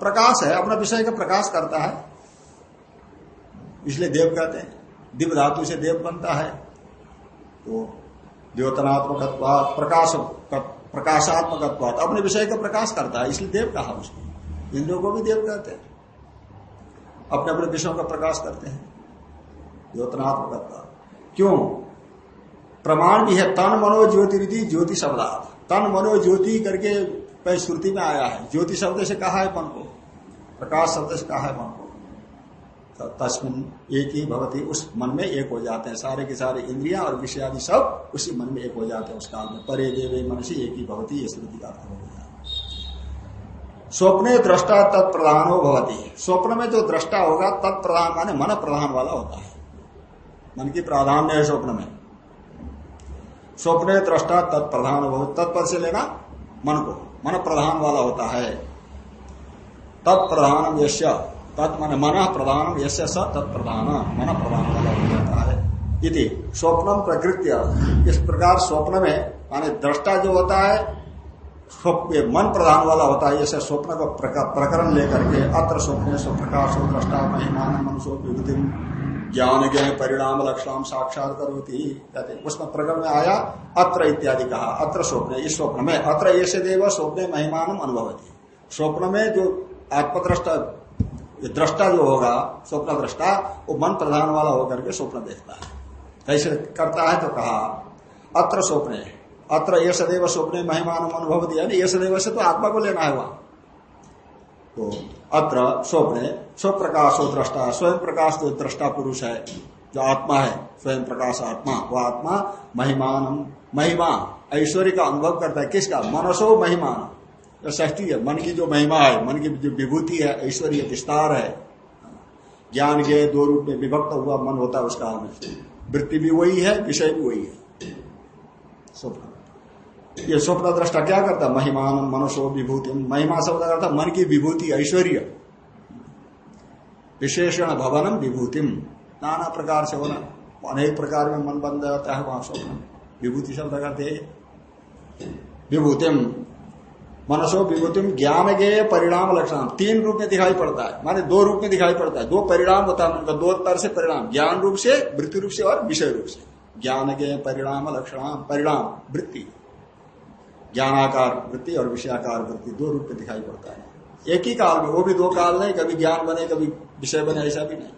प्रकाश है, अपना विषय का प्रकाश करता है। इसलिए देव कहते हैं, दिव्य धातु से देव बनता है। तो द्योतनात्मक प्रकाश प्रकाशात्मक अपने विषय का प्रकाश करता है, इसलिए देव कहा उसको। इंद्रियों को भी देव कहते हैं। अपने अपने विषयों का प्रकाश करते हैं। ज्योतनात्मक क्यों? प्रमाण भी है, तन मनो ज्योति ज्योति शब्दार्थ तन मनो ज्योति करके श्रुति में आया है। ज्योति शब्द से कहा है मन को? प्रकाश शब्द से कहा है मन को? तस्मिन एक ही भवती उस मन में एक हो जाते हैं। सारे के सारे इंद्रिया और विषय आदि सब उसी मन में एक हो जाते हैं उस काल में। परे देवे मनुष्य एक ही भवती, ये स्मृति का अर्थ हो गया। स्वप्ने दृष्टा तत्प्रधान भवती। स्वप्न में जो दृष्टा होगा तत्प्रधान माने मन प्रधान वाला होता है। मन की प्राधान्य है स्वप्न में। स्वप्ने दृष्टा तत्प्रधान हो तत्पर से लेना मन को। मन प्रधान वाला होता है। तत्प्रधान यश्य तत् मन मन प्रधान यश स तत्प्रधान मन प्रधान वाला हो जाता है। यदि स्वप्नम प्रकृत्य। इस प्रकार स्वप्न में माने दृष्टा जो होता है मन प्रधान वाला होता है, जैसे स्वप्न का प्रकरण लेकर के अत्र स्वप्न प्रकाश हो दृष्टा महिमान मनुष्य विभूति ज्ञान ज्ञान परिणाम लक्षण साक्षात करोती। कहते उसमें प्रकरण में आया, अत्र इत्यादि कहा। अत्र स्वप्न, इस स्वप्न में, अत्र ऐसे देव स्वप्न महिमान अनुभवती। स्वप्न में जो आत्मद्रष्टा दृष्टा जो होगा, स्वप्न दृष्टा वो मन प्रधान वाला होकर के स्वप्न देखता है। कैसे करता है तो कहा, अत्र स्वप्न, अत्र ये सदैव स्वप्न महिमान अनुभव दिया ये सदैव से तो आत्मा को लेना है वहाँ। तो अत्र स्वप्न स्वप्रकाश हो दृष्टा स्वयं प्रकाश जो दृष्टा पुरुष है, जो आत्मा है स्वयं प्रकाश आत्मा, वो आत्मा महिमान महिमा, ऐश्वर्य का अनुभव करता है, किसका? मनसो महिमान ष्टी है, मन की जो महिमा है, मन की जो विभूति है, ऐश्वर्य विस्तार है। ज्ञान के दो रूप में विभक्त हुआ मन होता है उस काल में वृत्ति भी वही है, विषय भी वही है। स्वप्न। ये स्वप्न दृष्टा क्या करता है? महिमान मनुष्य विभूति महिमा शब्द करता मन की विभूति, ऐश्वर्य। विशेषण भवनम विभूतिम। नाना प्रकार से होना। अनेक प्रकार में मन बन जाता है वहाँ स्वप्न विभूति शब्द करते विभूतिम। मनसो विभूतिम। ज्ञान गेय परिणाम लक्षण। तीन रूप में दिखाई पड़ता है। माने दो रूप में दिखाई पड़ता है। दो परिणाम होता है। उनका दो तरह से परिणाम। ज्ञान रूप से, वृत्ति रूप से और विषय रूप से। ज्ञान के परिणाम लक्षण परिणाम, वृत्ति। ज्ञानाकार वृत्ति और विषयाकार वृत्ति। दो रूप में दिखाई पड़ता है। एक ही काल में वो भी दो काल नहीं कभी ज्ञान बने कभी विषय बने ऐसा भी नहीं।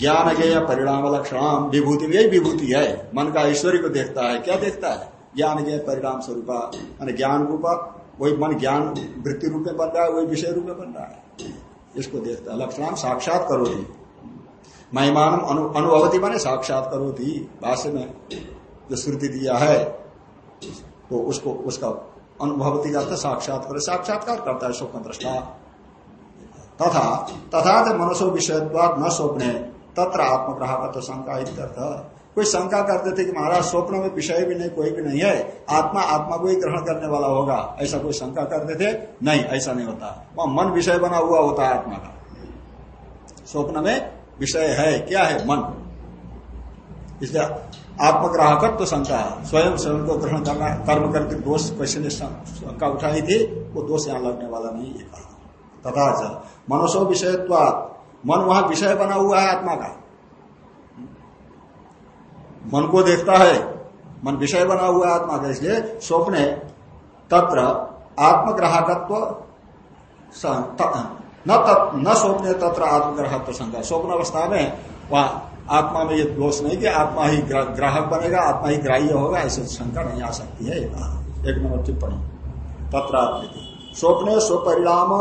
ज्ञान गेय परिणाम लक्षण विभूति यही विभूति है। मन का ऐश्वर्य को देखता है क्या देखता है? ज्ञान गेय परिणाम स्वरूपा मान ज्ञान रूपा वही मन ज्ञान वृत्ति रूप में बन रहा है वही विषय रूप में बन रहा है। इसको देखता है। लक्षण साक्षात करो थी महिमान अनु, अनुभवती माने साक्षात करो थी भाष्य में जो श्रुति दिया है तो उसको उसका अनुभवती जाता साक्षात करे साक्षात्कार करता है स्वप्न दृष्टा। तथा तथा मनुष्य विषय न स्वप्न, तत्र आत्मग्राहक तो शंका कोई शंका करते थे कि महाराज, स्वप्न में विषय भी नहीं, कोई भी नहीं है, आत्मा आत्मा को ही ग्रहण करने वाला होगा। ऐसा कोई शंका करते थे? नहीं, ऐसा नहीं होता। वह मन विषय बना हुआ होता है आत्मा का। स्वप्न में विषय है, क्या है? मन। इसलिए आत्मग्राहकत्व तो शंका स्वयं स्वयं को ग्रहण करना कर्म करके दोष कैसे ने शंका उठाई थी, वो दोष यहाँ लगने वाला नहीं ये कहा तथा मनुष्य विषयत्वात। मन वहाँ विषय बना हुआ है आत्मा का। मन को देखता है, मन विषय बना हुआ है आत्मा का, इसलिए स्वप्न तत्र आत्मग्राहकत्व न स्वप्न तत्र आत्मग्राहकत्व संख्या। स्वप्न अवस्था में आत्मा में ये दोष नहीं कि आत्मा ही ग्राहक बनेगा, आत्मा ही ग्राह्य होगा, ऐसे शंका नहीं आ सकती है एक नंबर टिप्पणी। तत्र स्वप्न स्वपरिणाम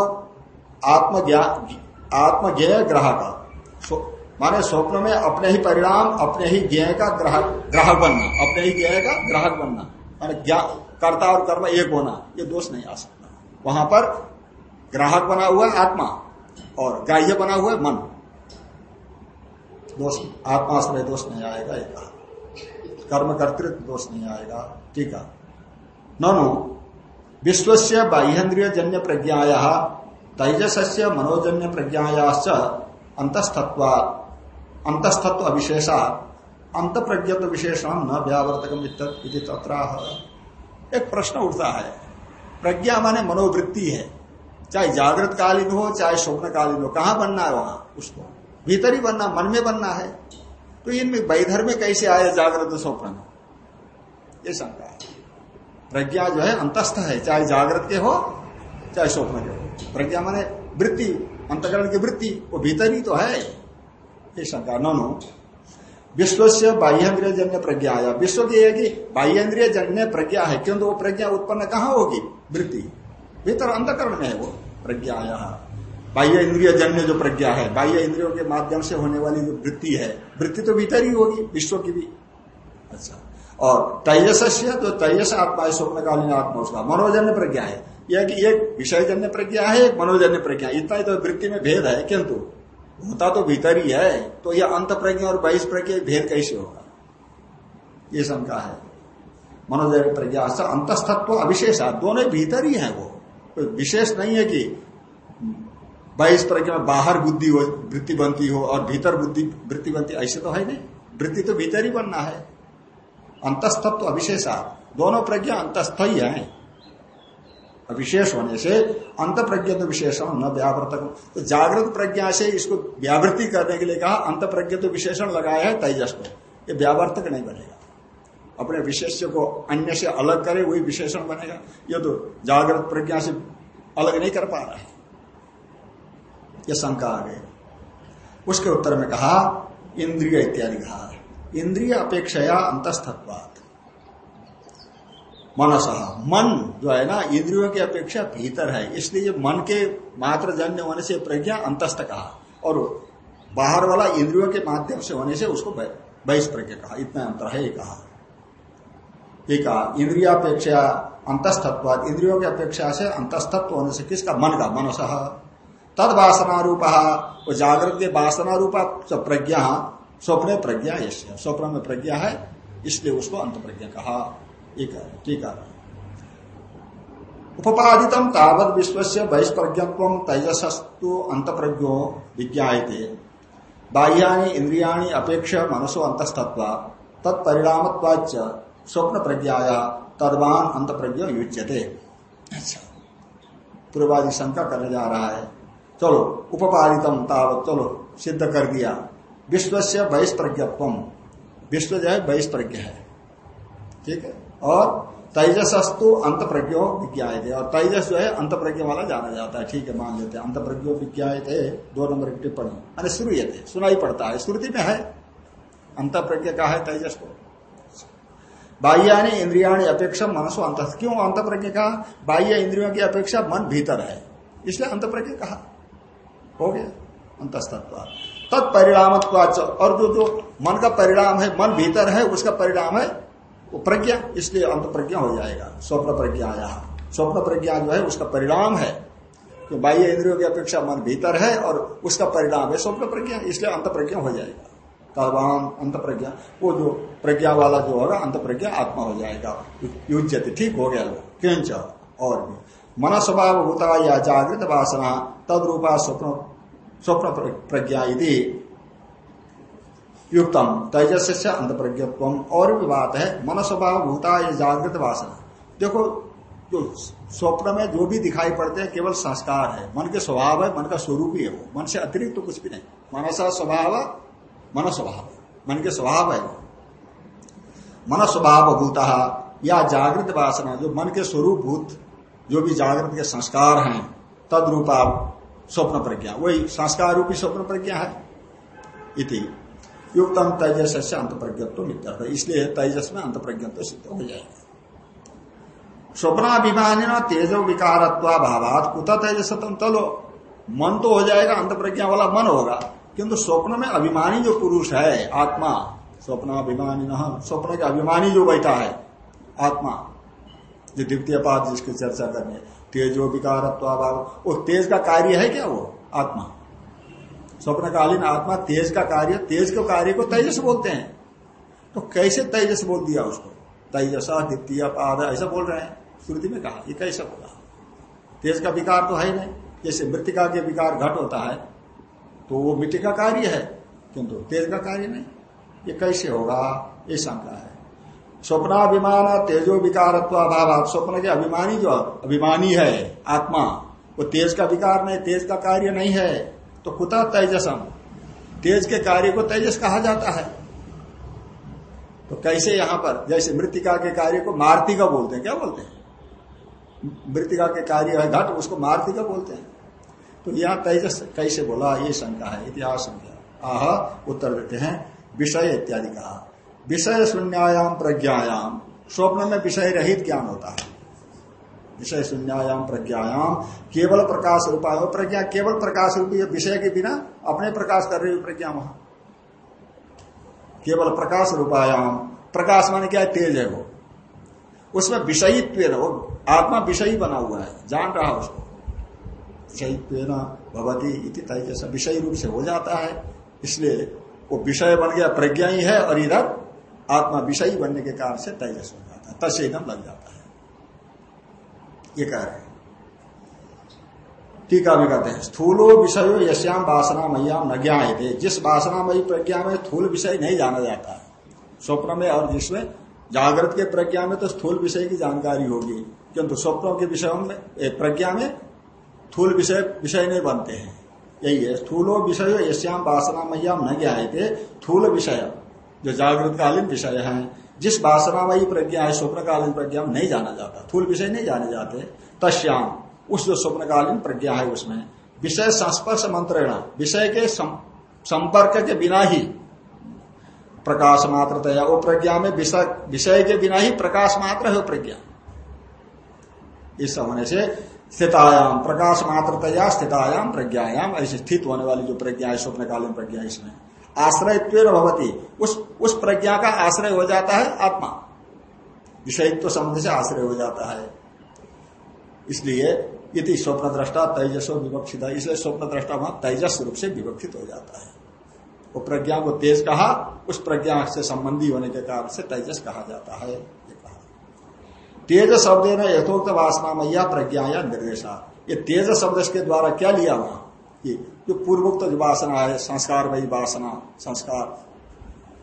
आत्मज्ञा, आत्मज्ञेय ग्राहक। माने स्वप्न में अपने ही परिणाम, अपने ही ज्ञ का ग्राहक ग्राहक बनना, अपने ही ज्ञ का ग्राहक बनना। माने कर्ता और कर्म एक होना, ये दोष नहीं आ सकता। वहाँ पर ग्राहक बना हुआ है आत्मा और ग्राह्य बना हुआ है मन। दोष आत्माश्रय दोष नहीं आएगा, एक कर्म कर्तृत्व दोष नहीं आएगा, ठीक है। ननु विश्व से बाह्यन्द्रिय जन्य प्रज्ञाया तेजस से मनोजन्य प्रज्ञायाश्च अंतस्तत्वा अंतस्तत्व अविशेषा अंत प्रज्ञत्व विशेषण न व्यावर्तक तत्राह। एक प्रश्न उठता है, प्रज्ञा माने मनोवृत्ति है, चाहे जागृत कालीन हो, चाहे स्वप्न कालीन हो, कहाँ बनना है वहाँ? उसको। भीतर ही बनना, मन में बनना है तो इनमें वैधर में कैसे आए, जागृत स्वप्न? ये शंका है। प्रज्ञा जो है, अंतस्थ है, चाहे जागृत के हो, चाहे स्वप्न के हो। प्रज्ञा माने वृत्ति, अंतकरण की वृत्ति, वो भीतर ही तो है। ये शंका, नो विश्व से बाह्यन्द्रिय जन्य प्रज्ञा आया। विश्व की है कि बाह्यन्द्रिय जन्य प्रज्ञा है, क्योंकि वो प्रज्ञा उत्पन्न कहाँ होगी? वृत्ति। भीतर अंतकरण में है वो, प्रज्ञा आया। बाह्य इंद्रिय जन्य जो प्रज्ञा है, बाह्य इंद्रियों के माध्यम से होने वाली जो वृत्ति है, वृत्ति तो भीतर ही होगी, विश्व की भी। अच्छा। और तेजस तो तेजस आत्मा है, स्वप्नकालीन आत्मा, उसका मनोजन्य प्रज्ञा है। यह कि एक विषय जन्य प्रज्ञा है, एक मनोजन्य प्रज्ञा इतना ही तो वृत्ति में भेद है, किंतु होता तो भीतर ही है तो यह अंत प्रज्ञा और बाईस प्रज्ञा भेद कैसे होगा? ये शंका है। मनोजय प्रज्ञा अंतस्तत्व अविशेष, दोनों भीतर ही है वो। विशेष नहीं है कि बाईस प्रज्ञा में बाहर बुद्धि हो, वृत्ति बनती हो और भीतर बुद्धि, वृत्ति बनती, ऐसे तो है नहीं। वृत्ति तो भीतर ही बनना है। अंतस्तत्व अविशेषा दोनों प्रज्ञा अंतस्थ ही है। अविशेष होने से अंत प्रज्ञा तो विशेषण न व्यावर्तक तो जागृत प्रज्ञा से इसको व्यावृत्ति करने के लिए कहा अंत प्रज्ञा तो विशेषण लगाया है तेजस को। ये व्यावर्तक नहीं बनेगा। अपने विशेष्य को अन्य से अलग करे, वही विशेषण बनेगा। ये तो जागृत प्रज्ञा से अलग नहीं कर पा रहा है। यह शंका आ गई। उसके उत्तर में कहा, इंद्रिय इत्यादि कहा। इंद्रिय अपेक्षया अंतस्थत्वात। मनस, मन जो है ना, इंद्रियों की अपेक्षा भीतर है। इसलिए मन के मात्र जन्य होने से प्रज्ञा अंतस्थ कहा। और बाहर वाला इंद्रियों के माध्यम से होने से उसको बहिष्प्रज्ञ कहा। इतना अंतर है कहा। एक इंद्रियापेक्षा अंतस्तत्व इंद्रियों की अपेक्षा से अंतस्तत्व होने से किसका? मन का, मनस। तद वासना रूप वो जागृत के वासना रूप प्रज्ञा, स्वप्न प्रज्ञा यश्य स्वप्न में प्रज्ञा है, इसलिए उसको अंत प्रज्ञा कहा। एक ठीक है। उपादितम तावत विश्व से बहिष्प्रज्ञत्व तेजसस्तु अंत प्रज्ञो विज्ञा बाह्यानि इंद्रियाणी अपेक्ष मनसो अंतस्तत्व तत्परिणामत्वाच स्वप्न प्रज्ञाया तदवान अंत प्रज्ञ युज्यते। अच्छा। पूर्वादि शंका करने जा रहा है। चलो उपपादितम तावत, चलो, सिद्ध कर दिया। विश्व से बहिष्प्रज्ञत्व विश्व जो है बहिष्प्रज्ञ है। ठीक है? और तेजसस्तु अंत प्रज्ञो विज्ञाए थे और तेजस जो है अंत प्रज्ञ वाला जाना जाता है। ठीक है, मान लेते हैं। अंत प्रज्ञो विज्ञाए थे दो नंबर की टिप्पणी। अरे शुरू ये थे, सुनाई पड़ता है। श्रुति में है। अंत प्रज्ञ का है तेजस को? बाह्यानी इंद्रियाणी अपेक्षा मनसो अंत। क्यों अंत प्रज्ञ कहा? बाह्य इंद्रियों की अपेक्षा मन भीतर है। इसलिए अंत प्रज्ञ कहा। हो गया अंतस्तत्व तत्परिणाम और जो जो मन का परिणाम है, मन भीतर है, उसका परिणाम है वो प्रज्ञा। इसलिए अंत प्रज्ञा हो जाएगा। स्वप्न प्रज्ञा आया। स्वप्न प्रज्ञा जो है, उसका परिणाम है। कि बाह्य इंद्रियों की अपेक्षा मन भीतर है और उसका परिणाम है स्वप्न प्रज्ञा। इसलिए अंत प्रज्ञा हो जाएगा। तदवान अंत प्रज्ञा। वो जो प्रज्ञा वाला जो होगा, अंत प्रज्ञा आत्मा हो जाएगा। युजते ठीक हो गया। किंच और मन स्वभाव होता या जागृत वासना। तद रूपा स्वप्न स्वप्न प्रज्ञा यदि युक्तम। तेजस से अंत प्रज्ञत्व और भी बात है मन स्वभाव भूता या जागृत, वासना। देखो, जो स्वप्न में जो भी दिखाई पड़ते हैं, केवल संस्कार है। मन के स्वभाव है, मन का स्वरूप ही है वो। मन से अतिरिक्त तो कुछ भी नहीं। मनसा स्वभाव मन स्वभाव मन के स्वभाव है मन स्वभाव भूता, या जागृत वासना, जो मन के स्वरूप भूत, जो भी जागृत के संस्कार हैं तद रूपा स्वप्न प्रज्ञा वही संस्कार रूपी स्वप्न प्रज्ञा है? इति। युक्तम तेजस से अंत प्रज्ञत्व मित्र इसलिए तेजस में अंत प्रज्ञत्व सिद्ध हो जाएगा। स्वप्नाभिमानी न तेजो विकारत्वा भावात कुत तेजसतम चलो। मन तो हो जाएगा अंत प्रज्ञा वाला मन होगा। किंतु स्वप्न में अभिमानी जो पुरुष है, आत्मा स्वप्नाभिमानी न स्वप्न के अभिमानी जो बैठा है, आत्मा जो द्वितीय पाद जिसकी चर्चा करनी है। तेजो विकारत्वाभाव वो तेज का कार्य है क्या वो? आत्मा। स्वप्नकालीन आत्मा तेज का कार्य, तेज के कार्य को तेजस बोलते हैं। तो कैसे तेजस बोल दिया उसको? तेजसा, द्वितीय, पाद, ऐसा बोल रहे हैं। श्रुति में कहा, ये कैसे बोला? तेज का विकार तो है ही नहीं। जैसे मृतिका के विकार घट होता है तो वो मिट्टी का कार्य है, किंतु तेज का कार्य नहीं। ये कैसे होगा? ये शंका है। स्वप्नाभिमान तेजो विकारत्व अभाव स्वप्न के अभिमानी जो अभिमानी है, आत्मा, वो तेज का विकार नहीं, तेज का कार्य नहीं है तो कुता तेजसम? तेज के कार्य को तेजस कहा जाता है। तो कैसे यहाँ पर, जैसे मृतिका के कार्य को मार्तिका बोलते हैं, क्या बोलते हैं? मृतिका के कार्य है घट, उसको मार्तिका बोलते हैं। तो यहाँ तेजस कैसे बोला, ये शंका है, इतिहास संख्या आह, उत्तर देते हैं, विषय इत्यादि कहा। विषय शून्यायाम प्रज्ञायाम। स्वप्न में विषय रहित ज्ञान होता है। विषय शून्यायाम प्रज्ञायाम। केवल प्रकाश रूपा प्रज्ञा केवल प्रकाश रूपी विषय के बिना अपने प्रकाश कर रही प्रज्ञा वहाँ। केवल प्रकाश रूपायाम। प्रकाश माने क्या है? तेज है वो। उसमें विषयित्व वो। आत्मा विषयी बना हुआ है। जान रहा उसको। विषयित्व भवती इति तेजस। विषय रूप से हो जाता है। इसलिए वो विषय बन गया, प्रज्ञा ही है और इधर आत्मा विषयी बनने के कारण से तेजस हो जाता है, तस्दम लग जाता है। ये कह रहे हैं। टीका भी कहते हैं, स्थूलो विषयो यश्याम वासना मैयाम न ज्ञा थे जिस वासनामयी प्रज्ञा में स्थूल विषय नहीं जाना जाता है, स्वप्न में और जिसमें जागृत के प्रज्ञा में तो स्थूल विषय की जानकारी होगी, किंतु स्वप्नों के विषयों में प्रज्ञा में स्थूल विषय विषय नहीं बनते हैं। यही है, स्थूलो विषय यश्याम वासना मैयाम न ज्ञाए थे स्थूल विषय। जो जागृत कालीन विषय है, जिस वासनामयी प्रज्ञा है, स्वप्नकालीन प्रज्ञा में नहीं जाना जाता। थूल विषय नहीं जाने जाते। तस्याम उस जो स्वप्नकालीन प्रज्ञा है उसमें, विषय संस्पर्श मंत्रणा, विषय के संपर्क के बिना ही प्रकाश मात्र तया, वो प्रज्ञा में विषय के बिना ही प्रकाश मात्र है प्रज्ञा। इस होने से स्थितायाम प्रकाश मात्रतया स्थितायाम प्रज्ञायाम ऐसे स्थित होने वाली जो प्रज्ञा है, स्वप्नकालीन प्रज्ञा इसमें आश्रय भवती, उस उस प्रज्ञा का आश्रय हो जाता है आत्मा। विषयित्व संबंध से आश्रय हो जाता है। इसलिए यदि स्वप्न दृष्टा तेजसो विवक्षित। है इसलिए स्वप्न दृष्टा वहाँ तेजस रूप से विवक्षित हो जाता है। वो प्रज्ञा को तेज कहा, उस प्रज्ञा से संबंधी होने के कारण से तेजस कहा जाता है। तेज शब्द ने, यथोक्त वासना मैया प्रज्ञा या निर्देशा। ये तेज शब्द के द्वारा क्या लिया वहाँ जो पूर्वोक्त वासना है, संस्कार वही वासना, संस्कार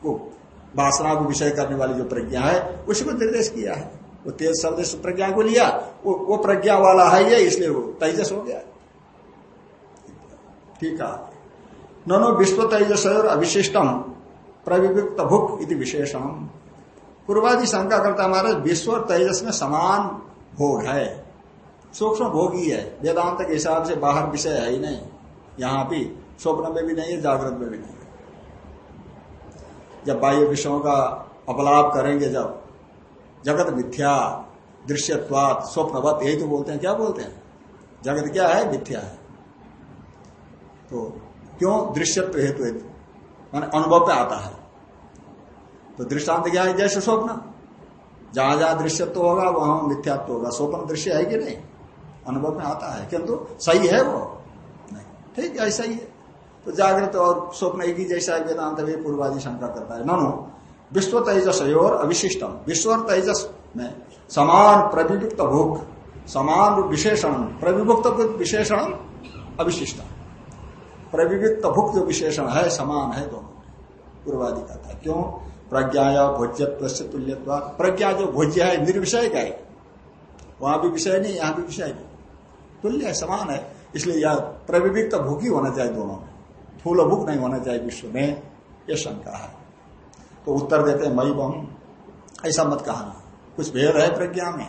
को वासना को विषय करने वाली जो प्रज्ञा है उसी को निर्देश किया है। वो तेज शब्द प्रज्ञा को लिया वो, वो प्रज्ञा वाला है ये इसलिए वो तेजस हो गया। ठीक है। नो विश्व तेजस और अविशिष्टम प्रविक्त भुक इति विशेषण पूर्वादि शंका करता हमारे विश्व और तेजस में समान भोग है। सूक्ष्म भोग ही है। वेदांत के हिसाब से बाहर विषय है ही नहीं। यहाँ भी स्वप्न में भी नहीं है जागृत में भी नहीं। जब बाह्य विषयों का अपलाप करेंगे, जब जगत मिथ्या, दृश्यत्वात, स्वप्नवत, यही तो बोलते हैं। क्या बोलते हैं? जगत क्या है? मिथ्या है। तो क्यों दृश्यत्व हेतु हेतु मान अनुभव पे आता है। तो दृष्टांत क्या है? जैसे स्वप्न। जहाँ जहाँ दृश्यत्व होगा, वहाँ मिथ्यात्व होगा। स्वप्न दृश्य है कि नहीं? अनुभव में आता है। किंतु सही है वो? नहीं। ठीक, ऐसा ही है। तो जागृत और स्वप्न एक ही जैसा वेदांत भी पूर्वादि शंका करता है। नो विश्व तेजस और अविशिष्टम। विश्व तेजस में समान प्रविभुक्त भोग, समान विशेषण, प्रविभुक्त विशेषण अविशिष्ट प्रविभुक्त भुक्त जो विशेषण है, समान है दोनों। पूर्वादि का था क्यों? प्रज्ञा या भोज्यत्व से तुल्यत्व प्रज्ञा जो भोज्य है, निर्विषय का है? वहाँ भी विषय नहीं, यहाँ भी विषय नहीं। तुल्य है, समान है, इसलिए यह प्रविविक्त भूख होना चाहिए दोनों में। फूल भूख नहीं होना चाहिए विश्व में यह शंका है। तो उत्तर देते हैं मई बम। ऐसा मत कहना। कुछ भेद है प्रज्ञा में?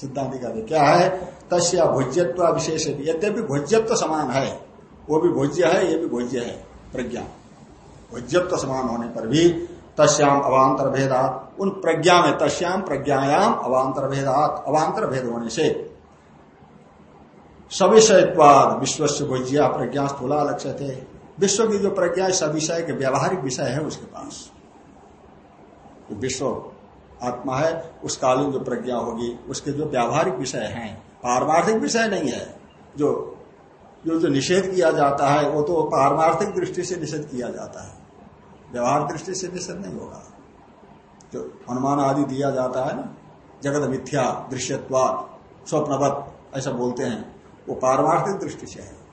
सिद्धांत का क्या है? तस्या भोज्यत्व विशेष यद्यपि भोज्यत्व समान है, वो भी भोज्य है, ये भी भोज्य है, प्रज्ञा। भोज्यत्व समान होने पर भी तस्याम अवांतर भेदात उन प्रज्ञा में तस्याम प्रज्ञायाम अवांतर भेदात अवांतर भेद होने से सविषयत्वाद विश्व भोज्या प्रज्ञा स्थूला लक्ष्य थे विश्व की जो प्रज्ञा सविषय के व्यवहारिक विषय है उसके पास। विश्व आत्मा है, उस कालीन जो प्रज्ञा होगी, उसके जो व्यावहारिक विषय हैं, पारमार्थिक विषय नहीं है। जो जो जो निषेध किया जाता है, वो तो पारमार्थिक दृष्टि से निषेध किया जाता है। व्यवहार दृष्टि से निषेध नहीं होगा। जो अनुमान आदि दिया जाता है ना, जगत मिथ्या दृश्यत्वाद स्वप्नवत, ऐसा बोलते हैं, वो पारमार्थिक दृष्टि से है।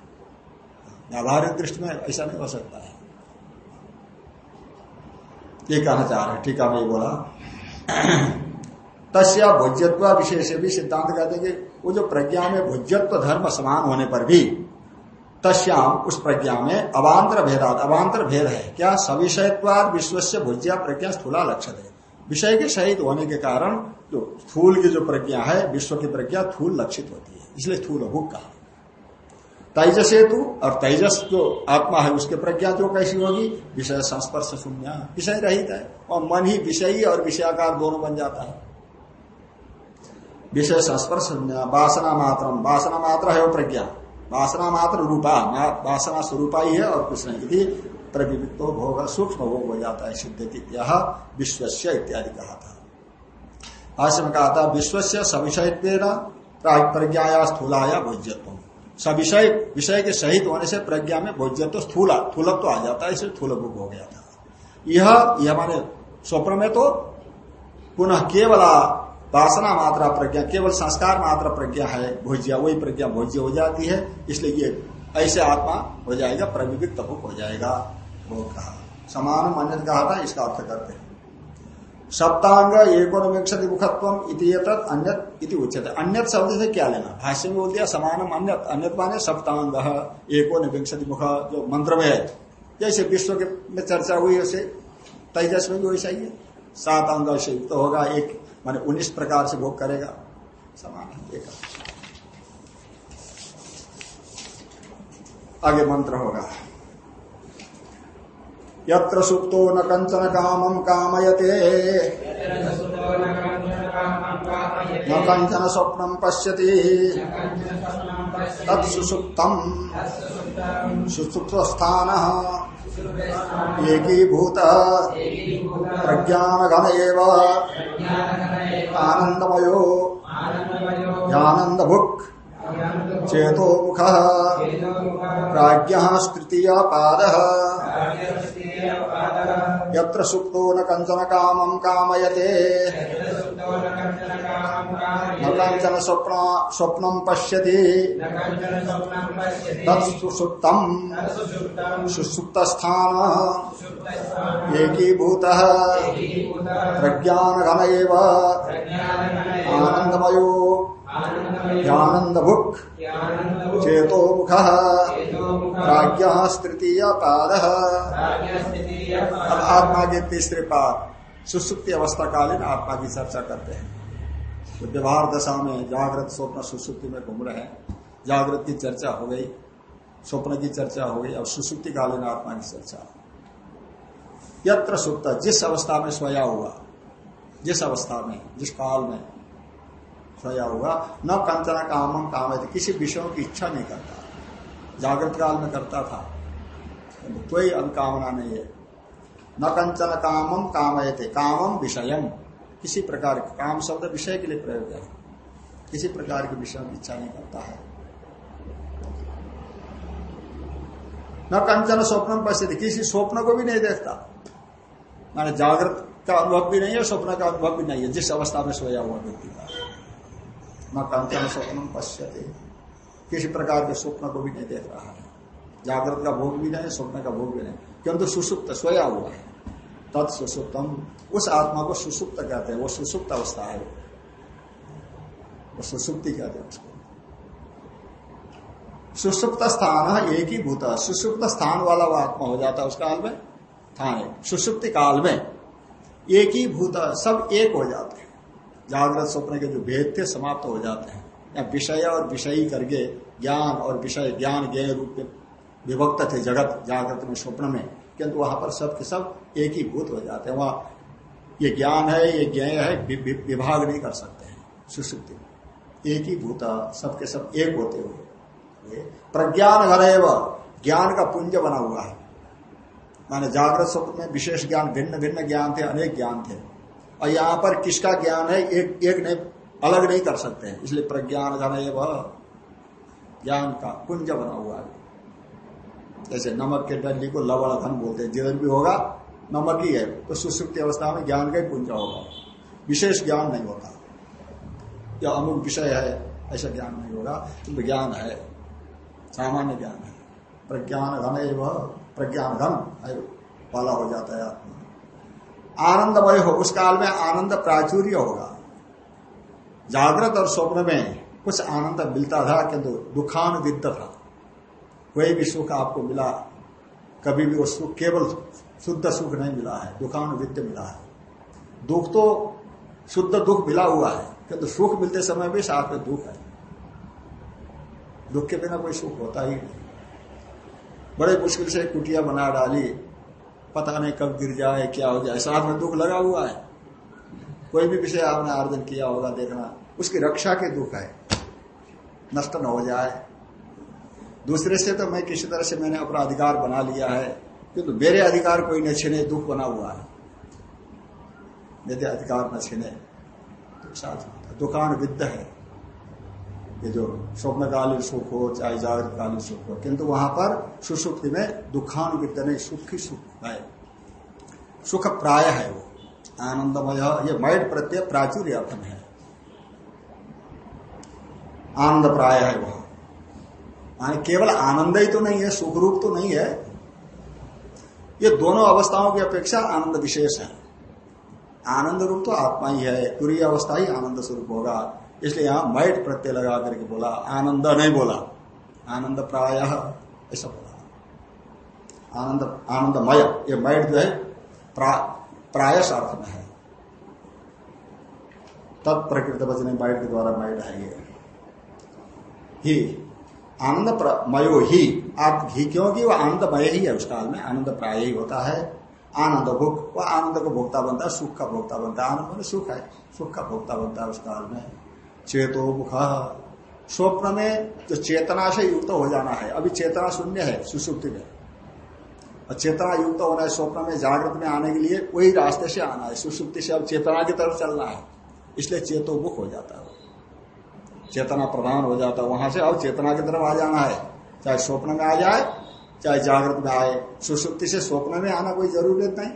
व्यावहारिक दृष्टि में ऐसा नहीं हो सकता है। ये कहना चाह रहे टीका में बोला। तस्या भोज्यत्व विशेष भी सिद्धांत कहते हैं कि वो जो प्रज्ञा में भोज्यत्व धर्म समान होने पर भी तस्याम उस प्रज्ञा में अवांतर भेदात अवांतर भेद है। क्या सविषयत्वाद विश्व से भोज्या प्रज्ञा स्थूला लक्ष्य है विषय के सहित होने के कारण जो स्थूल की जो प्रज्ञा है, विश्व की प्रज्ञा थूल लक्षित होती है। इसलिए स्थूल भूख कहा। तेजस हेतु और तेजस जो आत्मा है, उसके प्रज्ञा जो कैसी होगी? विषय संस्पर्श शून्य। विषय रहित है, और मन ही विषयी और विषयाकार दोनों बन जाता है। विषय संस्पर्श शून्य। वासना मात्र वासना मात्र है वो प्रज्ञा। वासना मात्र रूपा। वासना स्वरूपा ही है और कुछ नहीं। प्रविवित भोग, सूक्ष्म भोग हो जाता है, सिद्ध यह विश्व इत्यादि कहा था। भाष्य में कहा था विश्व सविषय प्रज्ञाया स्थूलाया भोज्यत्व सविषय, विषय के सहित होने से प्रज्ञा में भोज्य तो स्थूला थूलक तो आ जाता है, इसलिए थूल हो गया था। यह यह माने स्वप्न में तो पुनः केवल वासना मात्रा प्रज्ञा, केवल संस्कार मात्र प्रज्ञा है, भोज्या, वही प्रज्ञा भोज्य हो जाती है, इसलिए ये ऐसे आत्मा हो जाएगा प्रविविक्त हो जाएगा, वो कहा। समान मान्य कहा था, इसका अर्थ करते हैं। सप्तांग एकोनविंशति मुखत्व अन्य इति उचित अन्य शब्द से क्या लेना? भाष्य में बोल दिया समानम अन्य अन्य माने सप्तांग एकोनविंशति मुख जो मंत्र में है। जैसे विश्व के में चर्चा हुई उसे तेजस में भी वैसा ही है। सात अंग से युक्त तो होगा, एक माने उन्नीस प्रकार से भोग करेगा। समान, एक। आगे मंत्र होगा। यत्र सुप्तो न कंचन कामम कामयते। न कंचन स्वप्न पश्यति। तत्सुसुप्तम सुसुप्त। स्थान एकीभूत। प्रज्ञान घन आनंदमयो ध्यानंद भुक् चेतो मुख। प्राज्ञ तृतीय पाद। यत्र न कंचन कामं कामयते। न कंचन स्वप्न, स्वप्नं पश्यति। तत्सुप्तम् सुसुप्तस्थान। एकीभूतः। प्रज्ञानघन एव। आनन्दमयो। ज्ञानंद भुक् चेतो मुख प्राज्ञ तृतीय पाद आत्मा के तीसरे पाद, सुसुप्ति अवस्था कालीन आत्मा की चर्चा करते हैं। तो व्यवहार दशा में जागृत स्वप्न सुसुप्ति में घूम रहे हैं। जागृत की चर्चा हो गई, स्वप्न की चर्चा हो गई, अब सुसुप्ति कालीन आत्मा की चर्चा। यत्र सुप्त, जिस अवस्था में सोया हुआ, जिस अवस्था में, जिस काल में सोया हुआ न कंचना कामम काम किसी विषयों की इच्छा नहीं करता। जागृत काल में करता था। कोई अनकामना नहीं है। न कंचन कामम कामयते कामम विषयम किसी प्रकार काम शब्द विषय के लिए प्रयोग है। किसी प्रकार के विषय की इच्छा नहीं करता है। न कंचन स्वप्न पश्चित किसी स्वप्न को भी नहीं देखता। माने जागृत का अनुभव भी नहीं है, स्वप्न का अनुभव भी नहीं है, जिस अवस्था में सोया हुआ व्यक्ति का न कंचन स्वप्न पश्यते। किसी प्रकार के स्वप्न को भी नहीं देख रहा है। जागृत का भोग भी नहीं, स्वप्न का भोग भी नहीं। किंतु सुसुप्त, सोया हुआ है। तत्सुसुप्तम, उस आत्मा को सुसुप्त कहते हैं। वो सुसुप्त अवस्था है। वो सुसुप्ति कहते हैं उसको। सुसुप्त स्थान एक ही भूत सुसुप्त स्थान वाला वो आत्मा हो जाता है उस काल में। स्थान सुसुप्ति काल में। एक ही भूत सब एक हो जाते हैं। जागृत स्वप्न के जो भेद थे समाप्त हो जाते हैं। या विषय और विषयी करके ज्ञान और विषय ज्ञान ज्ञ रूप में विभक्त थे जगत जागृत में, स्वप्न में। किंतु वहाँ पर सब के सब एक ही भूत हो जाते हैं। वहाँ ये ज्ञान है, ये ज्ञ है विभाग नहीं कर सकते हैं। सुसुप्ति। एक ही भूत सबके सब एक होते हुए। प्रज्ञान घर ज्ञान का पुंज बना हुआ है। माने जागृत स्वप्न में विशेष ज्ञान भिन्न भिन्न ज्ञान थे, अनेक ज्ञान थे। और यहाँ पर किसका ज्ञान है? एक एक नहीं अलग नहीं कर सकते हैं, इसलिए प्रज्ञान घन ज्ञान का कुंज बना हुआ है। जैसे नमक के डंडी को लवण घन बोलते हैं, जिधर भी होगा, नमक ही है तो सुसुप्त अवस्था में ज्ञान का ही पुंज होगा। विशेष ज्ञान नहीं होगा या अमुक विषय है, ऐसा ज्ञान नहीं होगा ज्ञान है, सामान्य ज्ञान है। प्रज्ञान घन प्रज्ञान घन वाला हो जाता है आत्मा। आनंदमय हो, उस काल में आनंद प्राचुर्य होगा। जागृत और स्वप्न में कुछ आनंद मिलता था, किंतु दुखानुविद्ध था। कोई भी सुख आपको मिला, कभी भी वो सुख, केवल शुद्ध सुख नहीं मिला है दुखानुविद्ध मिला है। दुख तो शुद्ध दुख मिला हुआ है, किंतु सुख मिलते समय भी साथ में दुख है। दुख के बिना कोई सुख होता ही नहीं। बड़े मुश्किल से कुटिया बना डाली पता नहीं कब गिर जाए, क्या हो जाए साथ में दुख लगा हुआ है। कोई भी विषय आपने आर्जन किया होगा, देखना। उसकी रक्षा के दुख है। नष्ट न हो जाए। दूसरे से तो मैं किसी तरह से मैंने अपना अधिकार बना लिया है, किंतु तो मेरे अधिकार कोई न छीने, दुख बना हुआ है। यदि अधिकार न छीने। तो साथ दुकान विद्ध है। ये जो स्वप्नकालीन सुख हो, चाहे जागृतकालीन सुख हो, किंतु वहाँ पर सुसुप्ति में दुखान विद्ध नहीं, सुख ही सुख है। सुख प्राय है वो। आनंदमय, ये मैट प्रत्यय प्राचुर्य अर्थ में है। आनंद प्राय है वह। केवल आनंद ही तो नहीं है सुख रूप तो नहीं है। ये दोनों अवस्थाओं की अपेक्षा आनंद विशेष है। आनंद रूप तो आत्मा ही है, पूरी अवस्था ही आनंद स्वरूप होगा। इसलिए यहाँ मैट प्रत्यय लगा करके बोला, आनंद नहीं बोला। आनंद प्राय, ऐसा बोला। आनंद आनंदमय ये मैट जो है प्रा, प्रायस अर्थ में है। तब प्रकृत वचन मैट के द्वारा मैट है ये। ही आनंद मयो ही आप घी क्योंकि वह आनंदमय ही है उस काल में आनंद प्राय ही होता है। आनंद भोग वह आनंद को भोगता बनता है सुख का भोगता बनता है। आनंद सुख है सुख का भोगता बनता है उस काल में। चेतो मुख स्वप्न में जो चेतना से युक्त हो जाना है अभी चेतना शून्य है सुसुप्ति में। और चेतना युक्त होना है स्वप्न में, जागृत में आने के लिए वही रास्ते से आना है। सुसुप्ति से अब चेतना की तरफ़ चलना है। इसलिए चेतो मुख हो जाता है चेतना प्रधान हो जाता है वहाँ से। अब चेतना की तरफ़ आ जाना है। चाहे स्वप्न में आ जाए, चाहे जागृत में आए। सुसुप्ति से स्वप्न में आना कोई ज़रूरत नहीं।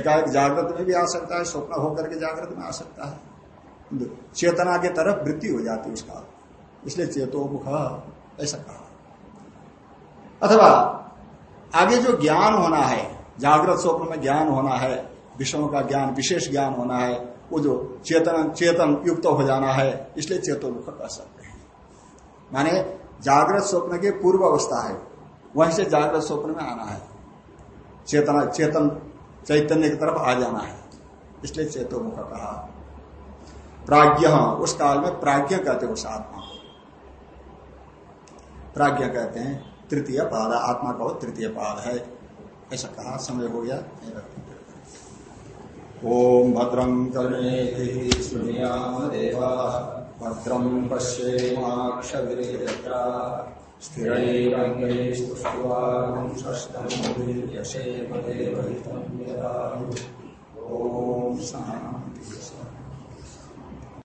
एकाएक जागृत में भी आ सकता है, स्वप्न होकर के जागृत में आ सकता है। चेतना की तरफ़ वृत्ति हो जाती है उसका। इसलिए चेतो मुख ऐसा कहा। अथवा आगे जो ज्ञान होना है, जागृत स्वप्न में ज्ञान होना है विषयों का ज्ञान, विशेष ज्ञान होना है, वो जो चेतन चेतन युक्त हो जाना है, इसलिए चेतो मुख कह सकते हैं। माने जागृत स्वप्न के पूर्व अवस्था है, वहीं से जागृत स्वप्न में आना है। चेतना, चेतन चैतन्य की तरफ़ आ जाना है, इसलिए चेतो मुख कहा। प्राज्ञ, उस काल में प्राज्ञ कहते हैं, उस आत्मा को। प्राज्ञ कहते हैं तृतीय पाद, आत्मा का तृतीय पाद है। ऐसा कहा, समय हो गया ओम भद्रम कर्णे देवा भद्रम पश्येम्क्षरा स्थिरैरङ्गैस्तुष्टुवांशस्तमोभिर्यशेमदेवहितं